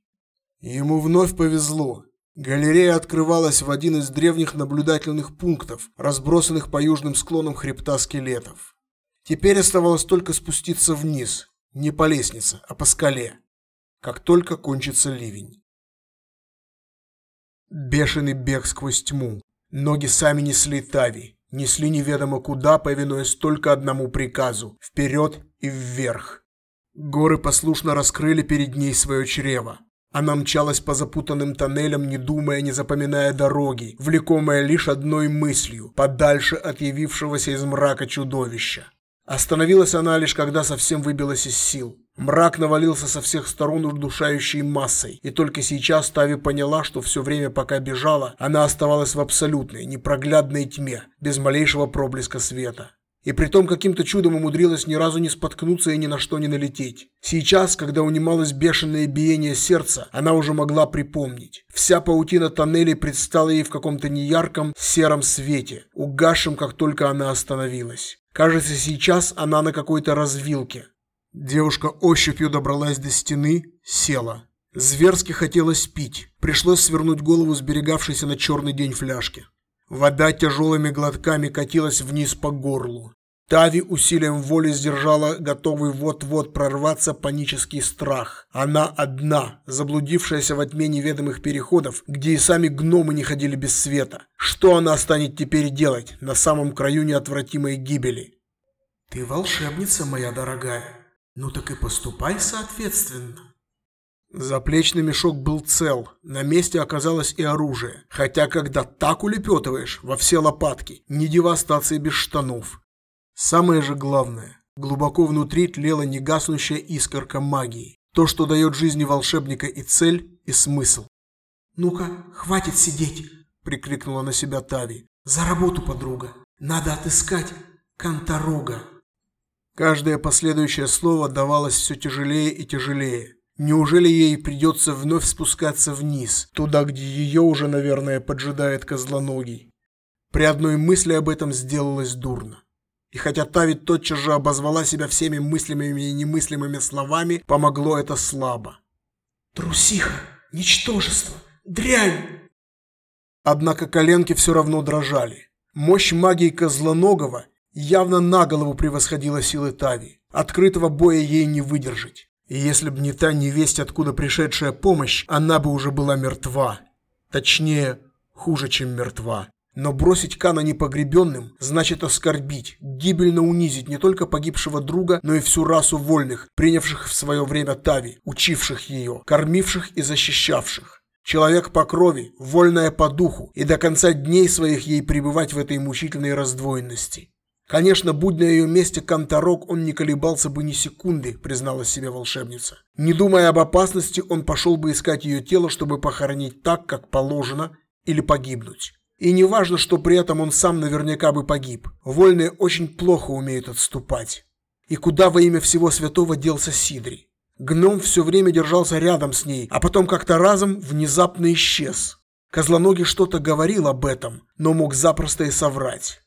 Ему вновь повезло. Галерея открывалась в один из древних наблюдательных пунктов, разбросанных по южным склонам хребта скелетов. Теперь оставалось только спуститься вниз, не по лестнице, а по скале, как только кончится ливень. Бешеный бег сквозь тьму. Ноги сами несли Тави, несли неведомо куда, повинуясь только одному приказу – вперед и вверх. Горы послушно раскрыли перед ней свое чрево. Она мчалась по запутанным тоннелям, не думая, не запоминая дороги, влекомая лишь одной мыслью – подальше от явившегося из мрака чудовища. Остановилась она лишь когда совсем выбилась из сил. Мрак навалился со всех сторон удушающей массой, и только сейчас Тави поняла, что все время, пока бежала, она оставалась в абсолютной, непроглядной тьме, без малейшего проблеска света. И притом каким-то чудом умудрилась ни разу не споткнуться и ни на что не налететь. Сейчас, когда унималось бешеное биение сердца, она уже могла припомнить. Вся паутина тоннелей предстала ей в каком-то неярком сером свете, угасшем, как только она остановилась. Кажется, сейчас она на какой-то развилке. Девушка ощупью добралась до стены, села. Зверски хотелось пить. Пришлось свернуть голову сберегавшейся на черный день фляжки. Вода тяжелыми глотками катилась вниз по горлу. Тави усилием воли сдержала готовый вот-вот прорваться панический страх. Она одна, заблудившаяся во тьме неведомых переходов, где и сами гномы не ходили без света. Что она станет теперь делать на самом краю неотвратимой гибели? Ты волшебница, моя дорогая. Ну так и поступай соответственно. Заплечный мешок был цел, на месте оказалось и оружие. Хотя, когда так улепетываешь во все лопатки, не девастации без штанов. Самое же главное, глубоко внутри тлела негаснущая искорка магии. То, что дает жизни волшебника и цель, и смысл. «Ну-ка, хватит сидеть!» – прикрикнула на себя Тави. «За работу, подруга! Надо отыскать Конторога!» Каждое последующее слово давалось все тяжелее и тяжелее. Неужели ей придется вновь спускаться вниз, туда, где ее уже, наверное, поджидает козлоногий? При одной мысли об этом сделалось дурно. И хотя Тави тотчас же обозвала себя всеми мыслимыми и немыслимыми словами, помогло это слабо. «Трусиха! Ничтожество! Дрянь!» Однако коленки все равно дрожали. Мощь магии Козлоногого явно на голову превосходила силы Тави. Открытого боя ей не выдержать. И если б не та невесть, откуда пришедшая помощь, она бы уже была мертва. Точнее, хуже, чем мертва. Но бросить Кана непогребенным значит оскорбить, гибельно унизить не только погибшего друга, но и всю расу вольных, принявших в свое время Тави, учивших ее, кормивших и защищавших. Человек по крови, вольная по духу, и до конца дней своих ей пребывать в этой мучительной раздвоенности. Конечно, будь на ее месте Канторок, он не колебался бы ни секунды, призналась себе волшебница. Не думая об опасности, он пошел бы искать ее тело, чтобы похоронить так, как положено, или погибнуть. И не важно, что при этом он сам наверняка бы погиб. Вольные очень плохо умеют отступать. И куда во имя всего святого делся Сидри? Гном все время держался рядом с ней, а потом как-то разом внезапно исчез. Козлоногий что-то говорил об этом, но мог запросто и соврать.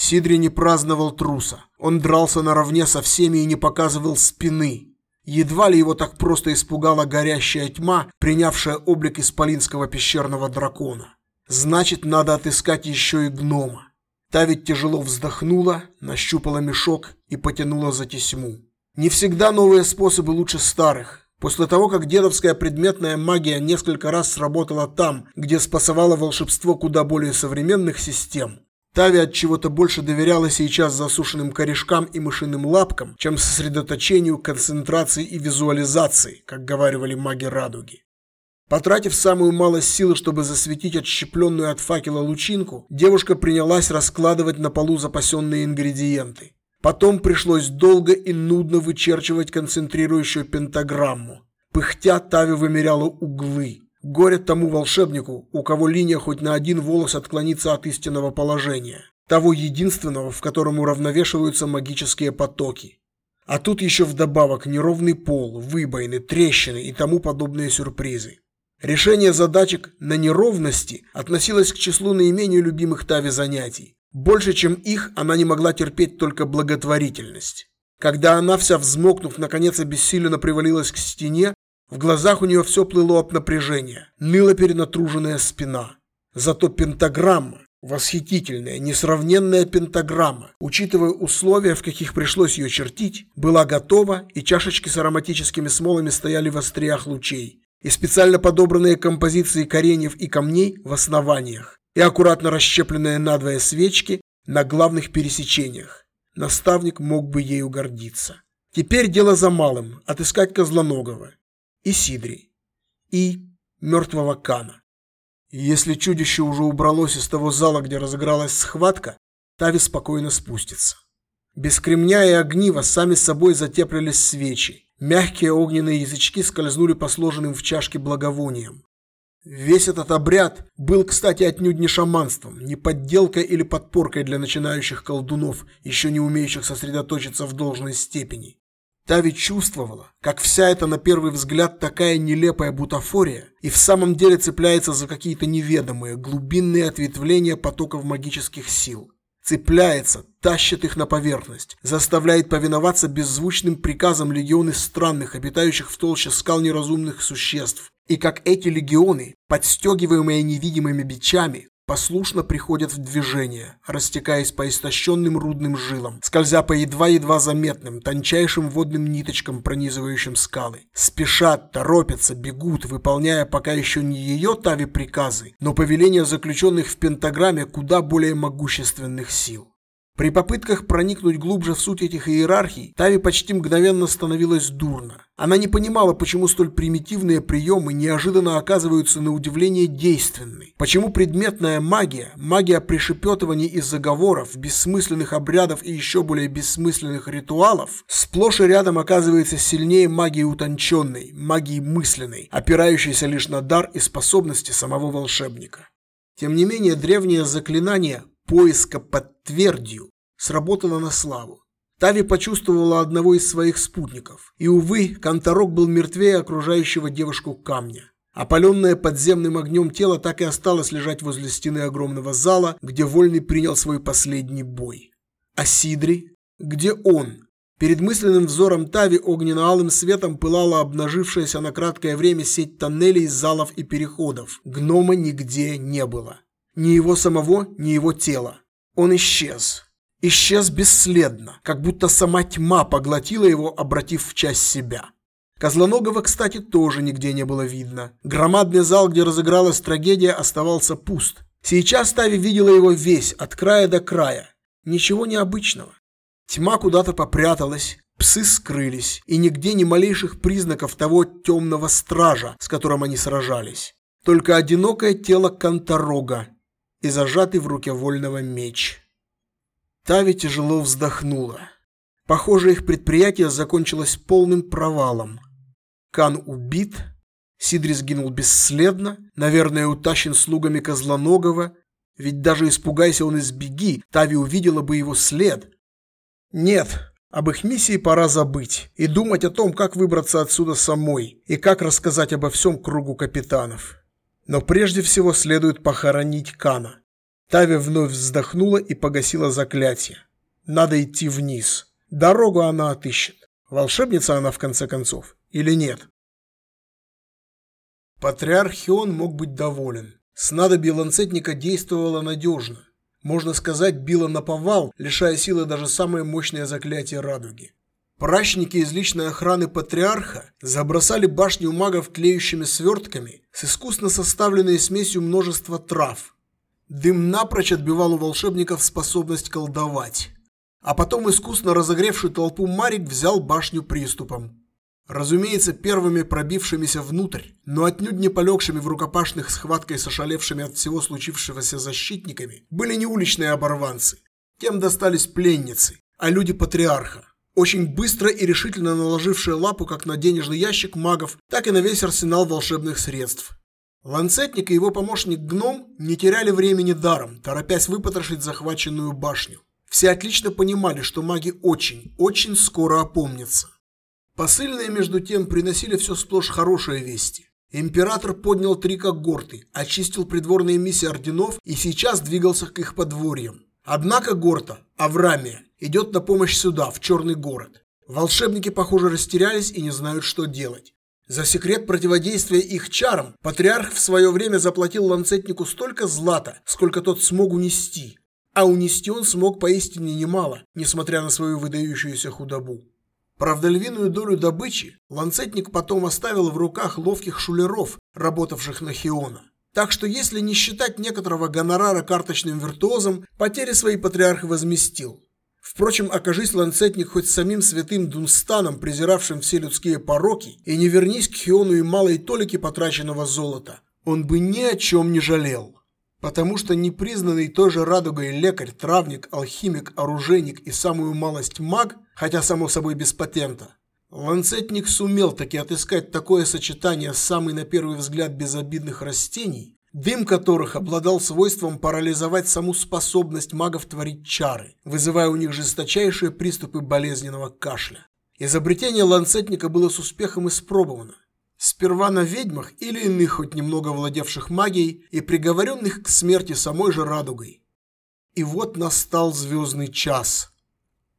Сидри не праздновал труса. Он дрался наравне со всеми и не показывал спины. Едва ли его так просто испугала горящая тьма, принявшая облик исполинского пещерного дракона. Значит, надо отыскать еще и гнома. Та ведь тяжело вздохнула, нащупала мешок и потянула за тесьму. Не всегда новые способы лучше старых. После того, как дедовская предметная магия несколько раз сработала там, где спасовало волшебство куда более современных систем, Тави от чего-то больше доверяла сейчас засушенным корешкам и мышиным лапкам, чем сосредоточению, концентрации и визуализации, как говаривали маги радуги. Потратив самую малость силы, чтобы засветить отщепленную от факела лучинку, девушка принялась раскладывать на полу запасенные ингредиенты. Потом пришлось долго и нудно вычерчивать концентрирующую пентаграмму. Пыхтя Тави вымеряла углы. Горе тому волшебнику, у кого линия хоть на один волос отклонится от истинного положения, того единственного, в котором уравновешиваются магические потоки. А тут еще вдобавок неровный пол, выбоины, трещины и тому подобные сюрпризы. Решение задачек на неровности относилось к числу наименее любимых Тави занятий. Больше, чем их, она не могла терпеть только благотворительность. Когда она, вся взмокнув, наконец обессиленно привалилась к стене, В глазах у нее все плыло от напряжения, ныла перенатруженная спина. Зато пентаграмма, восхитительная, несравненная пентаграмма, учитывая условия, в каких пришлось ее чертить, была готова, и чашечки с ароматическими смолами стояли в остриях лучей, и специально подобранные композиции кореньев и камней в основаниях, и аккуратно расщепленные надвое свечки на главных пересечениях. Наставник мог бы ею гордиться. Теперь дело за малым – отыскать Козлоногого и Сидри, и мертвого Кана. Если чудище уже убралось из того зала, где разыгралась схватка, Тави спокойно спустится. Без кремня и огнива сами собой затеплились свечи. Мягкие огненные язычки скользнули по сложенным в чашке благовониям. Весь этот обряд был, кстати, отнюдь не шаманством, не подделкой или подпоркой для начинающих колдунов, еще не умеющих сосредоточиться в должной степени. Тави чувствовала, как вся эта на первый взгляд такая нелепая бутафория и в самом деле цепляется за какие-то неведомые, глубинные ответвления потоков магических сил. Цепляется, тащит их на поверхность, заставляет повиноваться беззвучным приказам легионы странных, обитающих в толще скал неразумных существ. И как эти легионы, подстегиваемые невидимыми бичами, послушно приходят в движение, растекаясь по истощенным рудным жилам, скользя по едва-едва заметным, тончайшим водным ниточкам, пронизывающим скалы. Спешат, торопятся, бегут, выполняя пока еще не ее Тави приказы, но повеления заключенных в пентаграмме куда более могущественных сил. При попытках проникнуть глубже в суть этих иерархий, Тави почти мгновенно становилась дурно. Она не понимала, почему столь примитивные приемы неожиданно оказываются на удивление действенны. Почему предметная магия, магия пришепетываний и заговоров, бессмысленных обрядов и еще более бессмысленных ритуалов, сплошь и рядом оказывается сильнее магии утонченной, магии мысленной, опирающейся лишь на дар и способности самого волшебника. Тем не менее, древнее заклинание поиска под твердью сработало на славу. Тави почувствовала одного из своих спутников, и, увы, Конторок был мертвее окружающего девушку камня. Опаленное подземным огнем тело так и осталось лежать возле стены огромного зала, где Вольный принял свой последний бой. А Сидри? Где он? Перед мысленным взором Тави огненно-алым светом пылала обнажившаяся на краткое время сеть тоннелей, залов и переходов. Гнома нигде не было. Ни его самого, ни его тела. Он исчез. Исчез бесследно, как будто сама тьма поглотила его, обратив в часть себя. Козлоногого, кстати, тоже нигде не было видно. Громадный зал, где разыгралась трагедия, оставался пуст. Сейчас Тави видела его весь, от края до края. Ничего необычного. Тьма куда-то попряталась, псы скрылись, и нигде ни малейших признаков того темного стража, с которым они сражались. Только одинокое тело Конторога, и зажатый в руке вольного меч. Тави тяжело вздохнула. Похоже, их предприятие закончилось полным провалом. Кан убит, Сидри сгинул бесследно, наверное, утащен слугами Козлоногого, ведь даже испугайся он избеги, Тави увидела бы его след. Нет, об их миссии пора забыть и думать о том, как выбраться отсюда самой и как рассказать обо всем кругу капитанов. Но прежде всего следует похоронить Кана. Тави вновь вздохнула и погасила заклятие. Надо идти вниз. Дорогу она отыщет. Волшебница она в конце концов или нет? Патриарх Хион мог быть доволен. Снадобье ланцетника действовало надежно. Можно сказать, било на повал, лишая силы даже самое мощное заклятие радуги. Прачники из личной охраны патриарха забросали башню магов тлеющими свертками с искусно составленной смесью множества трав. Дым напрочь отбивал у волшебников способность колдовать. А потом искусно разогревший толпу Марик взял башню приступом. Разумеется, первыми пробившимися внутрь, но отнюдь не полегшими в рукопашных схваткой с ошалевшими от всего случившегося защитниками, были не уличные оборванцы. Тем достались пленницы, а люди патриарха очень быстро и решительно наложившие лапу как на денежный ящик магов, так и на весь арсенал волшебных средств. Ланцетник и его помощник Гном не теряли времени даром, торопясь выпотрошить захваченную башню. Все отлично понимали, что маги очень, очень скоро опомнятся. Посыльные, между тем, приносили все сплошь хорошие вести. Император поднял три когорты, очистил придворные миссии орденов и сейчас двигался к их подворьям. Однако Горта, Аврамия, идет на помощь сюда, в Черный город. Волшебники, похоже, растерялись и не знают, что делать. За секрет противодействия их чарам патриарх в свое время заплатил ланцетнику столько злата, сколько тот смог унести. А унести он смог поистине немало, несмотря на свою выдающуюся худобу. Правда, львиную долю добычи ланцетник потом оставил в руках ловких шулеров, работавших на Хиона. Так что если не считать некоторого гонорара карточным виртуозом, потери свои патриарх возместил. Впрочем, окажись ланцетник хоть самим святым Дунстаном, презиравшим все людские пороки, и не вернись к Хиону и малой толике потраченного золота, он бы ни о чем не жалел. Потому что непризнанный той же радугой лекарь, травник, алхимик, оружейник и самую малость маг, хотя само собой без патента, Ланцетник сумел таки отыскать такое сочетание самый на первый взгляд безобидных растений, дым которых обладал свойством парализовать саму способность магов творить чары, вызывая у них жесточайшие приступы болезненного кашля. Изобретение ланцетника было с успехом испробовано. Сперва на ведьмах или иных хоть немного владевших магией и приговоренных к смерти самой же радугой. И вот настал звездный час.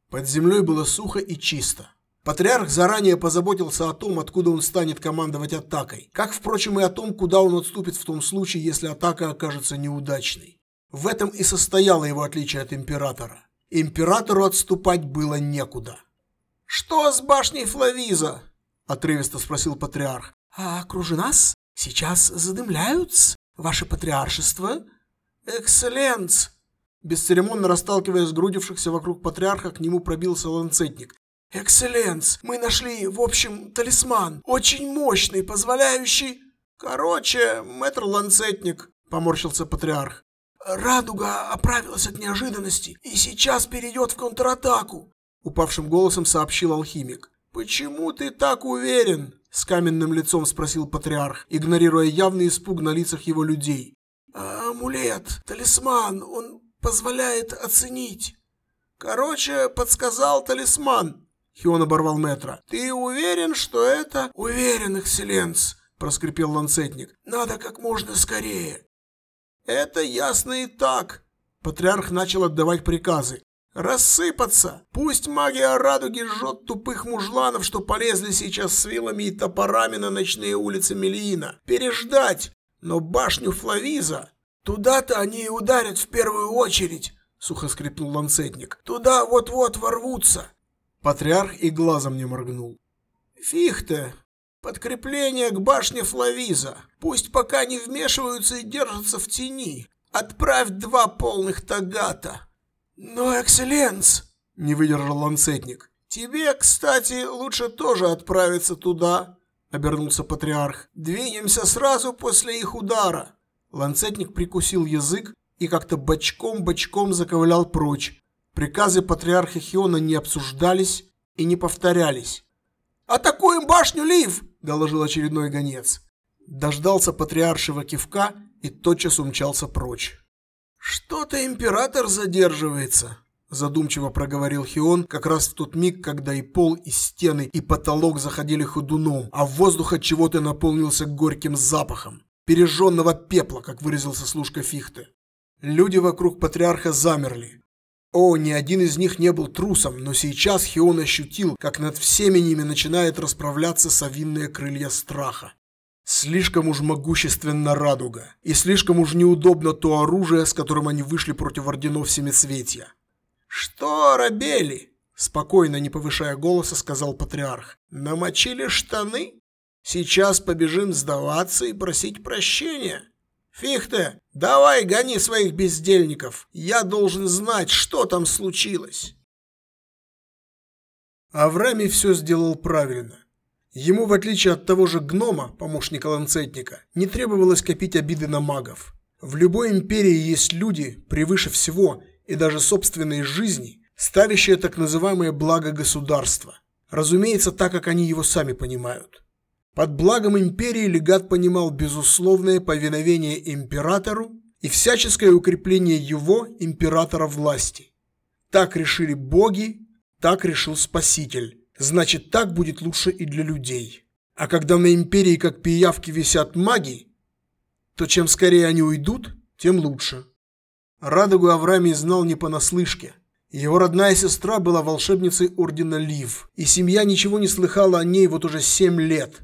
Под землей было сухо и чисто. Патриарх заранее позаботился о том, откуда он станет командовать атакой, как, впрочем, и о том, куда он отступит в том случае, если атака окажется неудачной. В этом и состояло его отличие от императора. Императору отступать было некуда. «Что с башней Флавиза?» отрывисто спросил патриарх. А кружи Сейчас задымляются, ваше патриаршество. Экселленс! Бесцеремонно расталкивая сгрудившихся вокруг патриарха, к нему пробился ланцетник. «Экселленс, мы нашли, в общем, талисман, очень мощный, позволяющий...» «Короче, мэтр ланцетник», — поморщился патриарх. «Радуга оправилась от неожиданности и сейчас перейдет в контратаку», — упавшим голосом сообщил алхимик. «Почему ты так уверен?» – с каменным лицом спросил патриарх, игнорируя явный испуг на лицах его людей. «Амулет, талисман, он позволяет оценить». «Короче, подсказал талисман», – Хион оборвал метра. «Ты уверен, что это...» «Уверен, экселленс», – проскрипел ланцетник. «Надо как можно скорее». «Это ясно и так», Патриарх начал отдавать приказы. Рассыпаться! Пусть магия радуги жжет тупых мужланов, что полезли сейчас с вилами и топорами на ночные улицы Мелиина. Переждать! Но башню Флавиза... Туда-то они и ударят в первую очередь, сухо скрипнул ланцетник. Туда вот-вот ворвутся. Патриарх и глазом не моргнул. Фихте! Подкрепление к башне Флавиза. Пусть пока не вмешиваются и держатся в тени. Отправь два полных тагата. «Но, экселленс!» – не выдержал ланцетник. «Тебе, кстати, лучше тоже отправиться туда», – обернулся патриарх. «Двинемся сразу после их удара». Ланцетник прикусил язык и как-то бочком-бочком заковылял прочь. Приказы патриарха Хиона не обсуждались и не повторялись. «Атакуем башню, Лив!» – доложил очередной гонец. Дождался патриаршего кивка и тотчас умчался прочь. «Что-то император задерживается», – задумчиво проговорил Хион как раз в тот миг, когда и пол, и стены, и потолок заходили ходуном, а воздух от чего-то наполнился горьким запахом. Пережженного пепла, как выразился служка Фихты. Люди вокруг патриарха замерли. О, ни один из них не был трусом, но сейчас Хион ощутил, как над всеми ними начинает расправляться совинные крылья страха. Слишком уж могущественна радуга, и слишком уж неудобно то оружие, с которым они вышли против орденов Семицветия. «Что, рабели?» – спокойно, не повышая голоса, сказал патриарх. «Намочили штаны? Сейчас побежим сдаваться и просить прощения. Фихте, давай гони своих бездельников, я должен знать, что там случилось». Авраамий все сделал правильно. Ему, в отличие от того же гнома, помощника ланцетника, не требовалось копить обиды на магов. В любой империи есть люди, превыше всего, и даже собственной жизни, ставящие так называемое благо государства. Разумеется, так, как они его сами понимают. Под благом империи легат понимал безусловное повиновение императору и всяческое укрепление его, императора, власти. Так решили боги, так решил Спаситель значит так будет лучше и для людей. А когда на империи как пиявки висят маги, то чем скорее они уйдут, тем лучше. Радугу Авраамий знал не понаслышке. Его родная сестра была волшебницей ордена Лив, и семья ничего не слыхала о ней вот уже семь лет.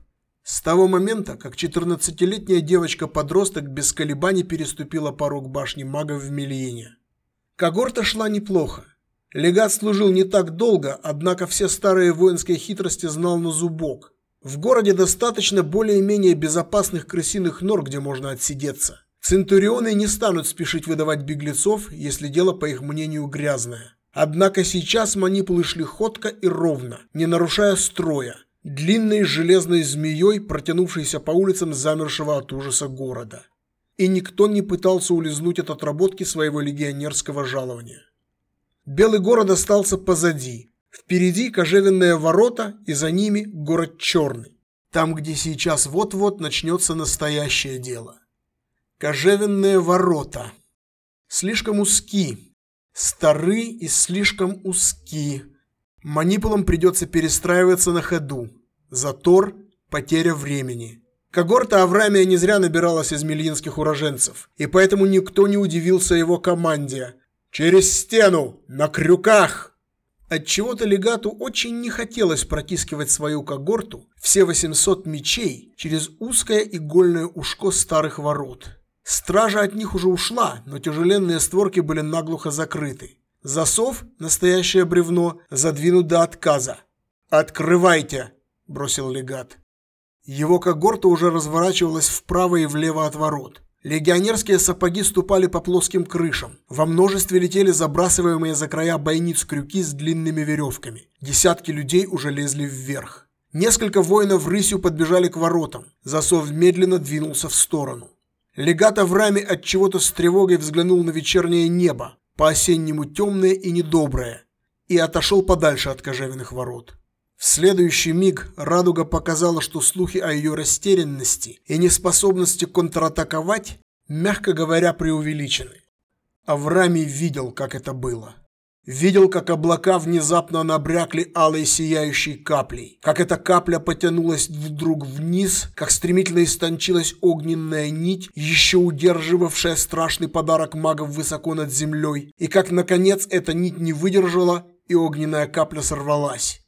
С того момента, как 14-летняя девочка-подросток без колебаний переступила порог башни магов в Мельине. Когорта шла неплохо. Легат служил не так долго, однако все старые воинские хитрости знал на зубок. В городе достаточно более-менее безопасных крысиных нор, где можно отсидеться. Центурионы не станут спешить выдавать беглецов, если дело, по их мнению, грязное. Однако сейчас манипулы шли ходко и ровно, не нарушая строя, длинной железной змеей, протянувшейся по улицам замершего от ужаса города. И никто не пытался улизнуть от отработки своего легионерского жалования. Белый город остался позади. Впереди кожевенные ворота, и за ними город Черный. Там, где сейчас вот-вот начнется настоящее дело. Кожевенные ворота. Слишком узки. Стары и слишком узки. Манипулам придется перестраиваться на ходу. Затор – потеря времени. Когорта Аврамия не зря набиралась из мельинских уроженцев, и поэтому никто не удивился его команде. «Через стену! На крюках!» Отчего-то легату очень не хотелось протискивать свою когорту, все 800 мечей, через узкое игольное ушко старых ворот. Стража от них уже ушла, но тяжеленные створки были наглухо закрыты. Засов, настоящее бревно, задвинут до отказа. «Открывайте!» – бросил легат. Его когорта уже разворачивалась вправо и влево от ворот. Легионерские сапоги ступали по плоским крышам. Во множестве летели забрасываемые за края бойниц крюки с длинными веревками. Десятки людей уже лезли вверх. Несколько воинов рысью подбежали к воротам. Засов медленно двинулся в сторону. Легат Авраами от чего-то с тревогой взглянул на вечернее небо, по-осеннему темное и недоброе, и отошел подальше от кожевенных ворот. В следующий миг радуга показала, что слухи о ее растерянности и неспособности контратаковать, мягко говоря, преувеличены. Авраамий видел, как это было. Видел, как облака внезапно набрякли алой сияющей каплей, как эта капля потянулась вдруг вниз, как стремительно истончилась огненная нить, еще удерживавшая страшный подарок магов высоко над землей, и как, наконец, эта нить не выдержала, и огненная капля сорвалась.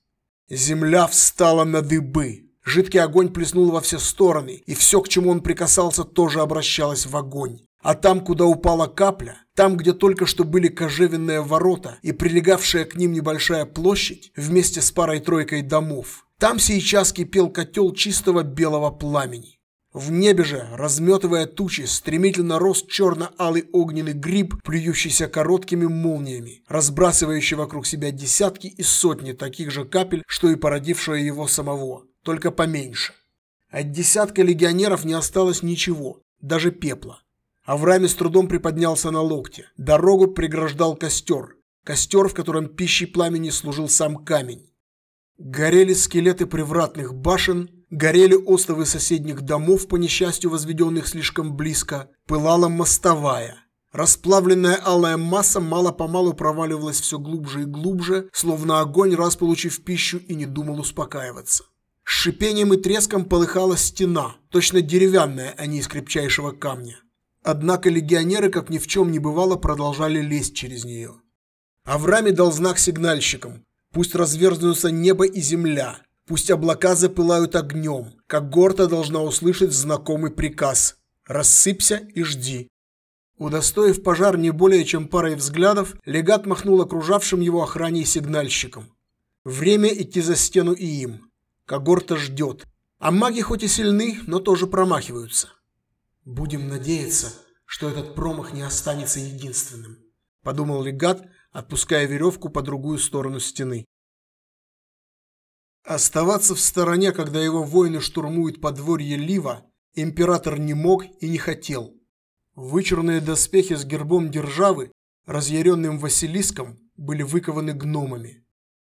Земля встала на дыбы. Жидкий огонь плеснул во все стороны, и все, к чему он прикасался, тоже обращалось в огонь. А там, куда упала капля, там, где только что были кожевенные ворота и прилегавшая к ним небольшая площадь вместе с парой-тройкой домов, там сейчас кипел котел чистого белого пламени. В небе же, разметывая тучи, стремительно рос черно-алый огненный гриб, плюющийся короткими молниями, разбрасывающий вокруг себя десятки и сотни таких же капель, что и породившего его самого, только поменьше. От десятка легионеров не осталось ничего, даже пепла. Авраам с трудом приподнялся на локте. Дорогу преграждал костер. Костер, в котором пищей пламени служил сам камень. Горели скелеты привратных башен, горели остовы соседних домов, по несчастью возведенных слишком близко, пылала мостовая. Расплавленная алая масса мало-помалу проваливалась все глубже и глубже, словно огонь, раз получив пищу, и не думал успокаиваться. Шипением и треском полыхала стена, точно деревянная, а не из крепчайшего камня. Однако легионеры, как ни в чем не бывало, продолжали лезть через нее. Авраами дал знак сигнальщикам, Пусть разверзнутся небо и земля. Пусть облака запылают огнем, как горта должна услышать знакомый приказ. Рассыпься и жди. Удостоив пожар не более чем парой взглядов, легат махнул окружавшим его охране и сигнальщикам. Время идти за стену и им. Когорта ждет. А маги хоть и сильны, но тоже промахиваются. «Будем надеяться, что этот промах не останется единственным», – подумал легат, отпуская веревку по другую сторону стены. Оставаться в стороне, когда его воины штурмуют подворье Лива, император не мог и не хотел. Вычурные доспехи с гербом державы, разъяренным Василиском, были выкованы гномами.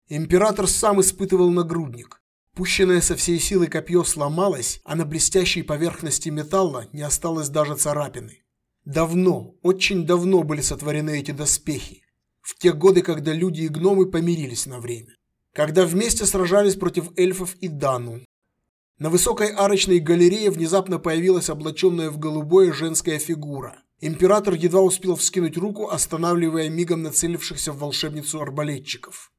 Император сам испытывал нагрудник. Пущенное со всей силы копье сломалось, а на блестящей поверхности металла не осталось даже царапины. Давно, очень давно были сотворены эти доспехи в те годы, когда люди и гномы помирились на время. Когда вместе сражались против эльфов и Дану. На высокой арочной галерее внезапно появилась облаченная в голубое женская фигура. Император едва успел вскинуть руку, останавливая мигом нацелившихся в волшебницу арбалетчиков.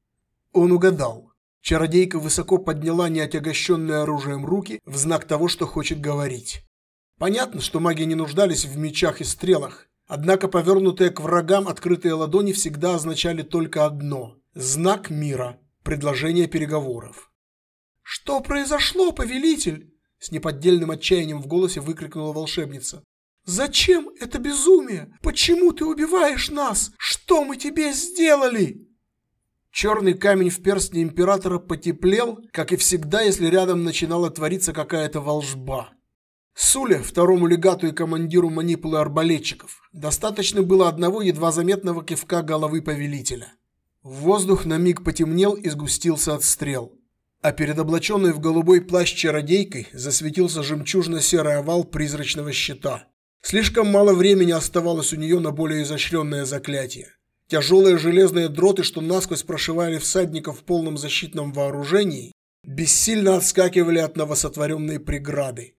Он угадал. Чародейка высоко подняла неотягощенные оружием руки в знак того, что хочет говорить. Понятно, что маги не нуждались в мечах и стрелах, однако повернутые к врагам открытые ладони всегда означали только одно – знак мира, предложение переговоров. «Что произошло, повелитель?» – с неподдельным отчаянием в голосе выкрикнула волшебница. «Зачем это безумие? Почему ты убиваешь нас? Что мы тебе сделали?» Черный камень в перстне императора потеплел, как и всегда, если рядом начинала твориться какая-то волжба. Суле, второму легату и командиру манипулы арбалетчиков, достаточно было одного едва заметного кивка головы повелителя. Воздух на миг потемнел и сгустился от стрел. А перед облаченной в голубой плащ чародейкой засветился жемчужно-серый овал призрачного щита. Слишком мало времени оставалось у нее на более изощренное заклятие. Тяжелые железные дроты, что насквозь прошивали всадников в полном защитном вооружении, бессильно отскакивали от новосотворенной преграды.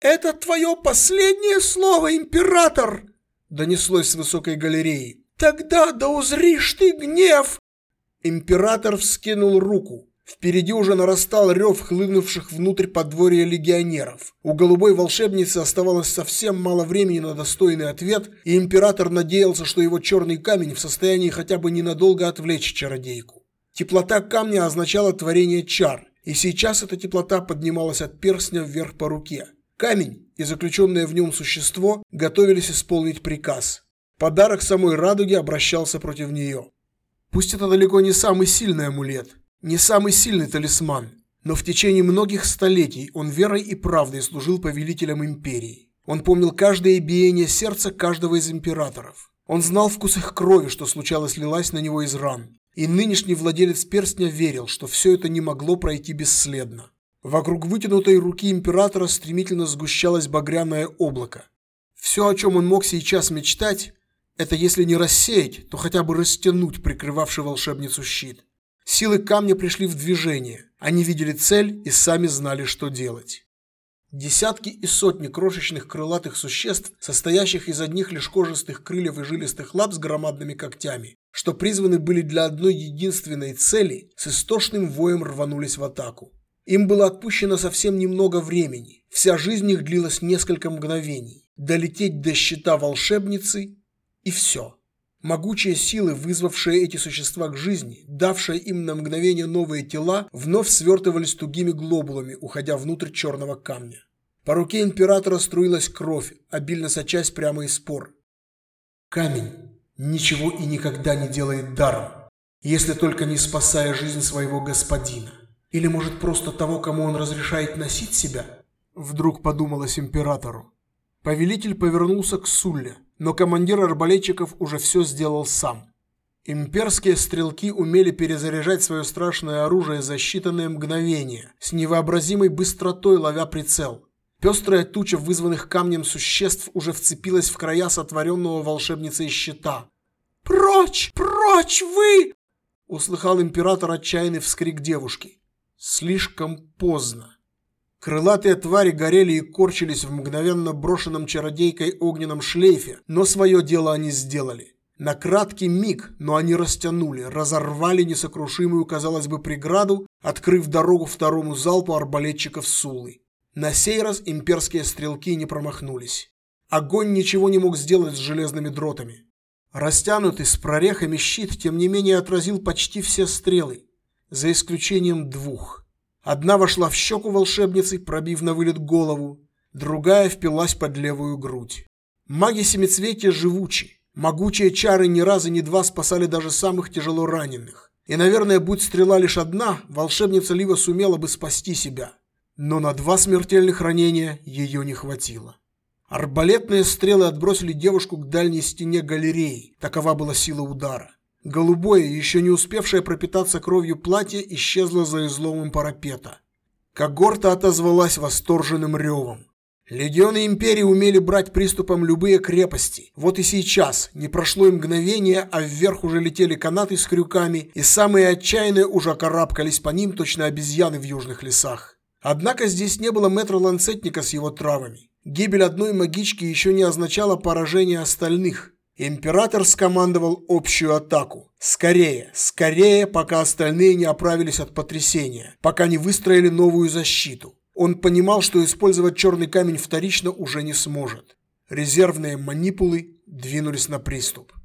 «Это твое последнее слово, император!» донеслось с высокой галереи. «Тогда да узришь ты гнев!» Император вскинул руку. Впереди уже нарастал рев хлынувших внутрь подворья легионеров. У голубой волшебницы оставалось совсем мало времени на достойный ответ, и император надеялся, что его черный камень в состоянии хотя бы ненадолго отвлечь чародейку. Теплота камня означала творение чар, и сейчас эта теплота поднималась от перстня вверх по руке. Камень и заключенное в нем существо готовились исполнить приказ. Подарок самой радуги обращался против нее. Пусть это далеко не самый сильный амулет, не самый сильный талисман, но в течение многих столетий он верой и правдой служил повелителям империи. Он помнил каждое биение сердца каждого из императоров. Он знал вкус их крови, что случалось лилась на него из ран. И нынешний владелец перстня верил, что все это не могло пройти бесследно. Вокруг вытянутой руки императора стремительно сгущалось багряное облако. Все, о чем он мог сейчас мечтать, это если не рассеять, то хотя бы растянуть прикрывавший волшебницу щит. Силы камня пришли в движение. Они видели цель и сами знали, что делать. Десятки и сотни крошечных крылатых существ, состоящих из одних лишь кожистых крыльев и жилистых лап с громадными когтями, что призваны были для одной единственной цели, с истошным воем рванулись в атаку. Им было отпущено совсем немного времени. Вся жизнь их длилась несколько мгновений. Долететь до щита волшебницы и все. Могучие силы, вызвавшие эти существа к жизни, давшие им на мгновение новые тела, вновь свертывались тугими глобулами, уходя внутрь черного камня. По руке императора струилась кровь, обильно сочась прямо из спор. Камень ничего и никогда не делает даром, если только не спасая жизнь своего господина. Или, может, просто того, кому он разрешает носить себя? Вдруг подумалось императору. Повелитель повернулся к Сулле но командир арбалетчиков уже все сделал сам. Имперские стрелки умели перезаряжать свое страшное оружие за считанные мгновения, с невообразимой быстротой ловя прицел. Пестрая туча вызванных камнем существ уже вцепилась в края сотворенного волшебницей щита. «Прочь! Прочь вы!» Услыхал император отчаянный вскрик девушки. Слишком поздно. Крылатые твари горели и корчились в мгновенно брошенном чародейкой огненном шлейфе, но свое дело они сделали. На краткий миг, но они растянули, разорвали несокрушимую, казалось бы, преграду, открыв дорогу второму залпу арбалетчиков Сулы. На сей раз имперские стрелки не промахнулись. Огонь ничего не мог сделать с железными дротами. Растянутый с прорехами щит, тем не менее, отразил почти все стрелы, за исключением двух – Одна вошла в щеку волшебницы, пробив на вылет голову, другая впилась под левую грудь. Маги Семицветия живучи. Могучие чары ни раза ни два спасали даже самых тяжело раненых. И, наверное, будь стрела лишь одна, волшебница Лива сумела бы спасти себя. Но на два смертельных ранения ее не хватило. Арбалетные стрелы отбросили девушку к дальней стене галереи. Такова была сила удара. Голубое, еще не успевшее пропитаться кровью платье, исчезло за изломом парапета. Когорта отозвалась восторженным ревом. Легионы Империи умели брать приступом любые крепости. Вот и сейчас, не прошло и мгновение, а вверх уже летели канаты с крюками, и самые отчаянные уже карабкались по ним, точно обезьяны в южных лесах. Однако здесь не было метра-ланцетника с его травами. Гибель одной магички еще не означала поражение остальных. Император скомандовал общую атаку. Скорее, скорее, пока остальные не оправились от потрясения, пока не выстроили новую защиту. Он понимал, что использовать черный камень вторично уже не сможет. Резервные манипулы двинулись на приступ.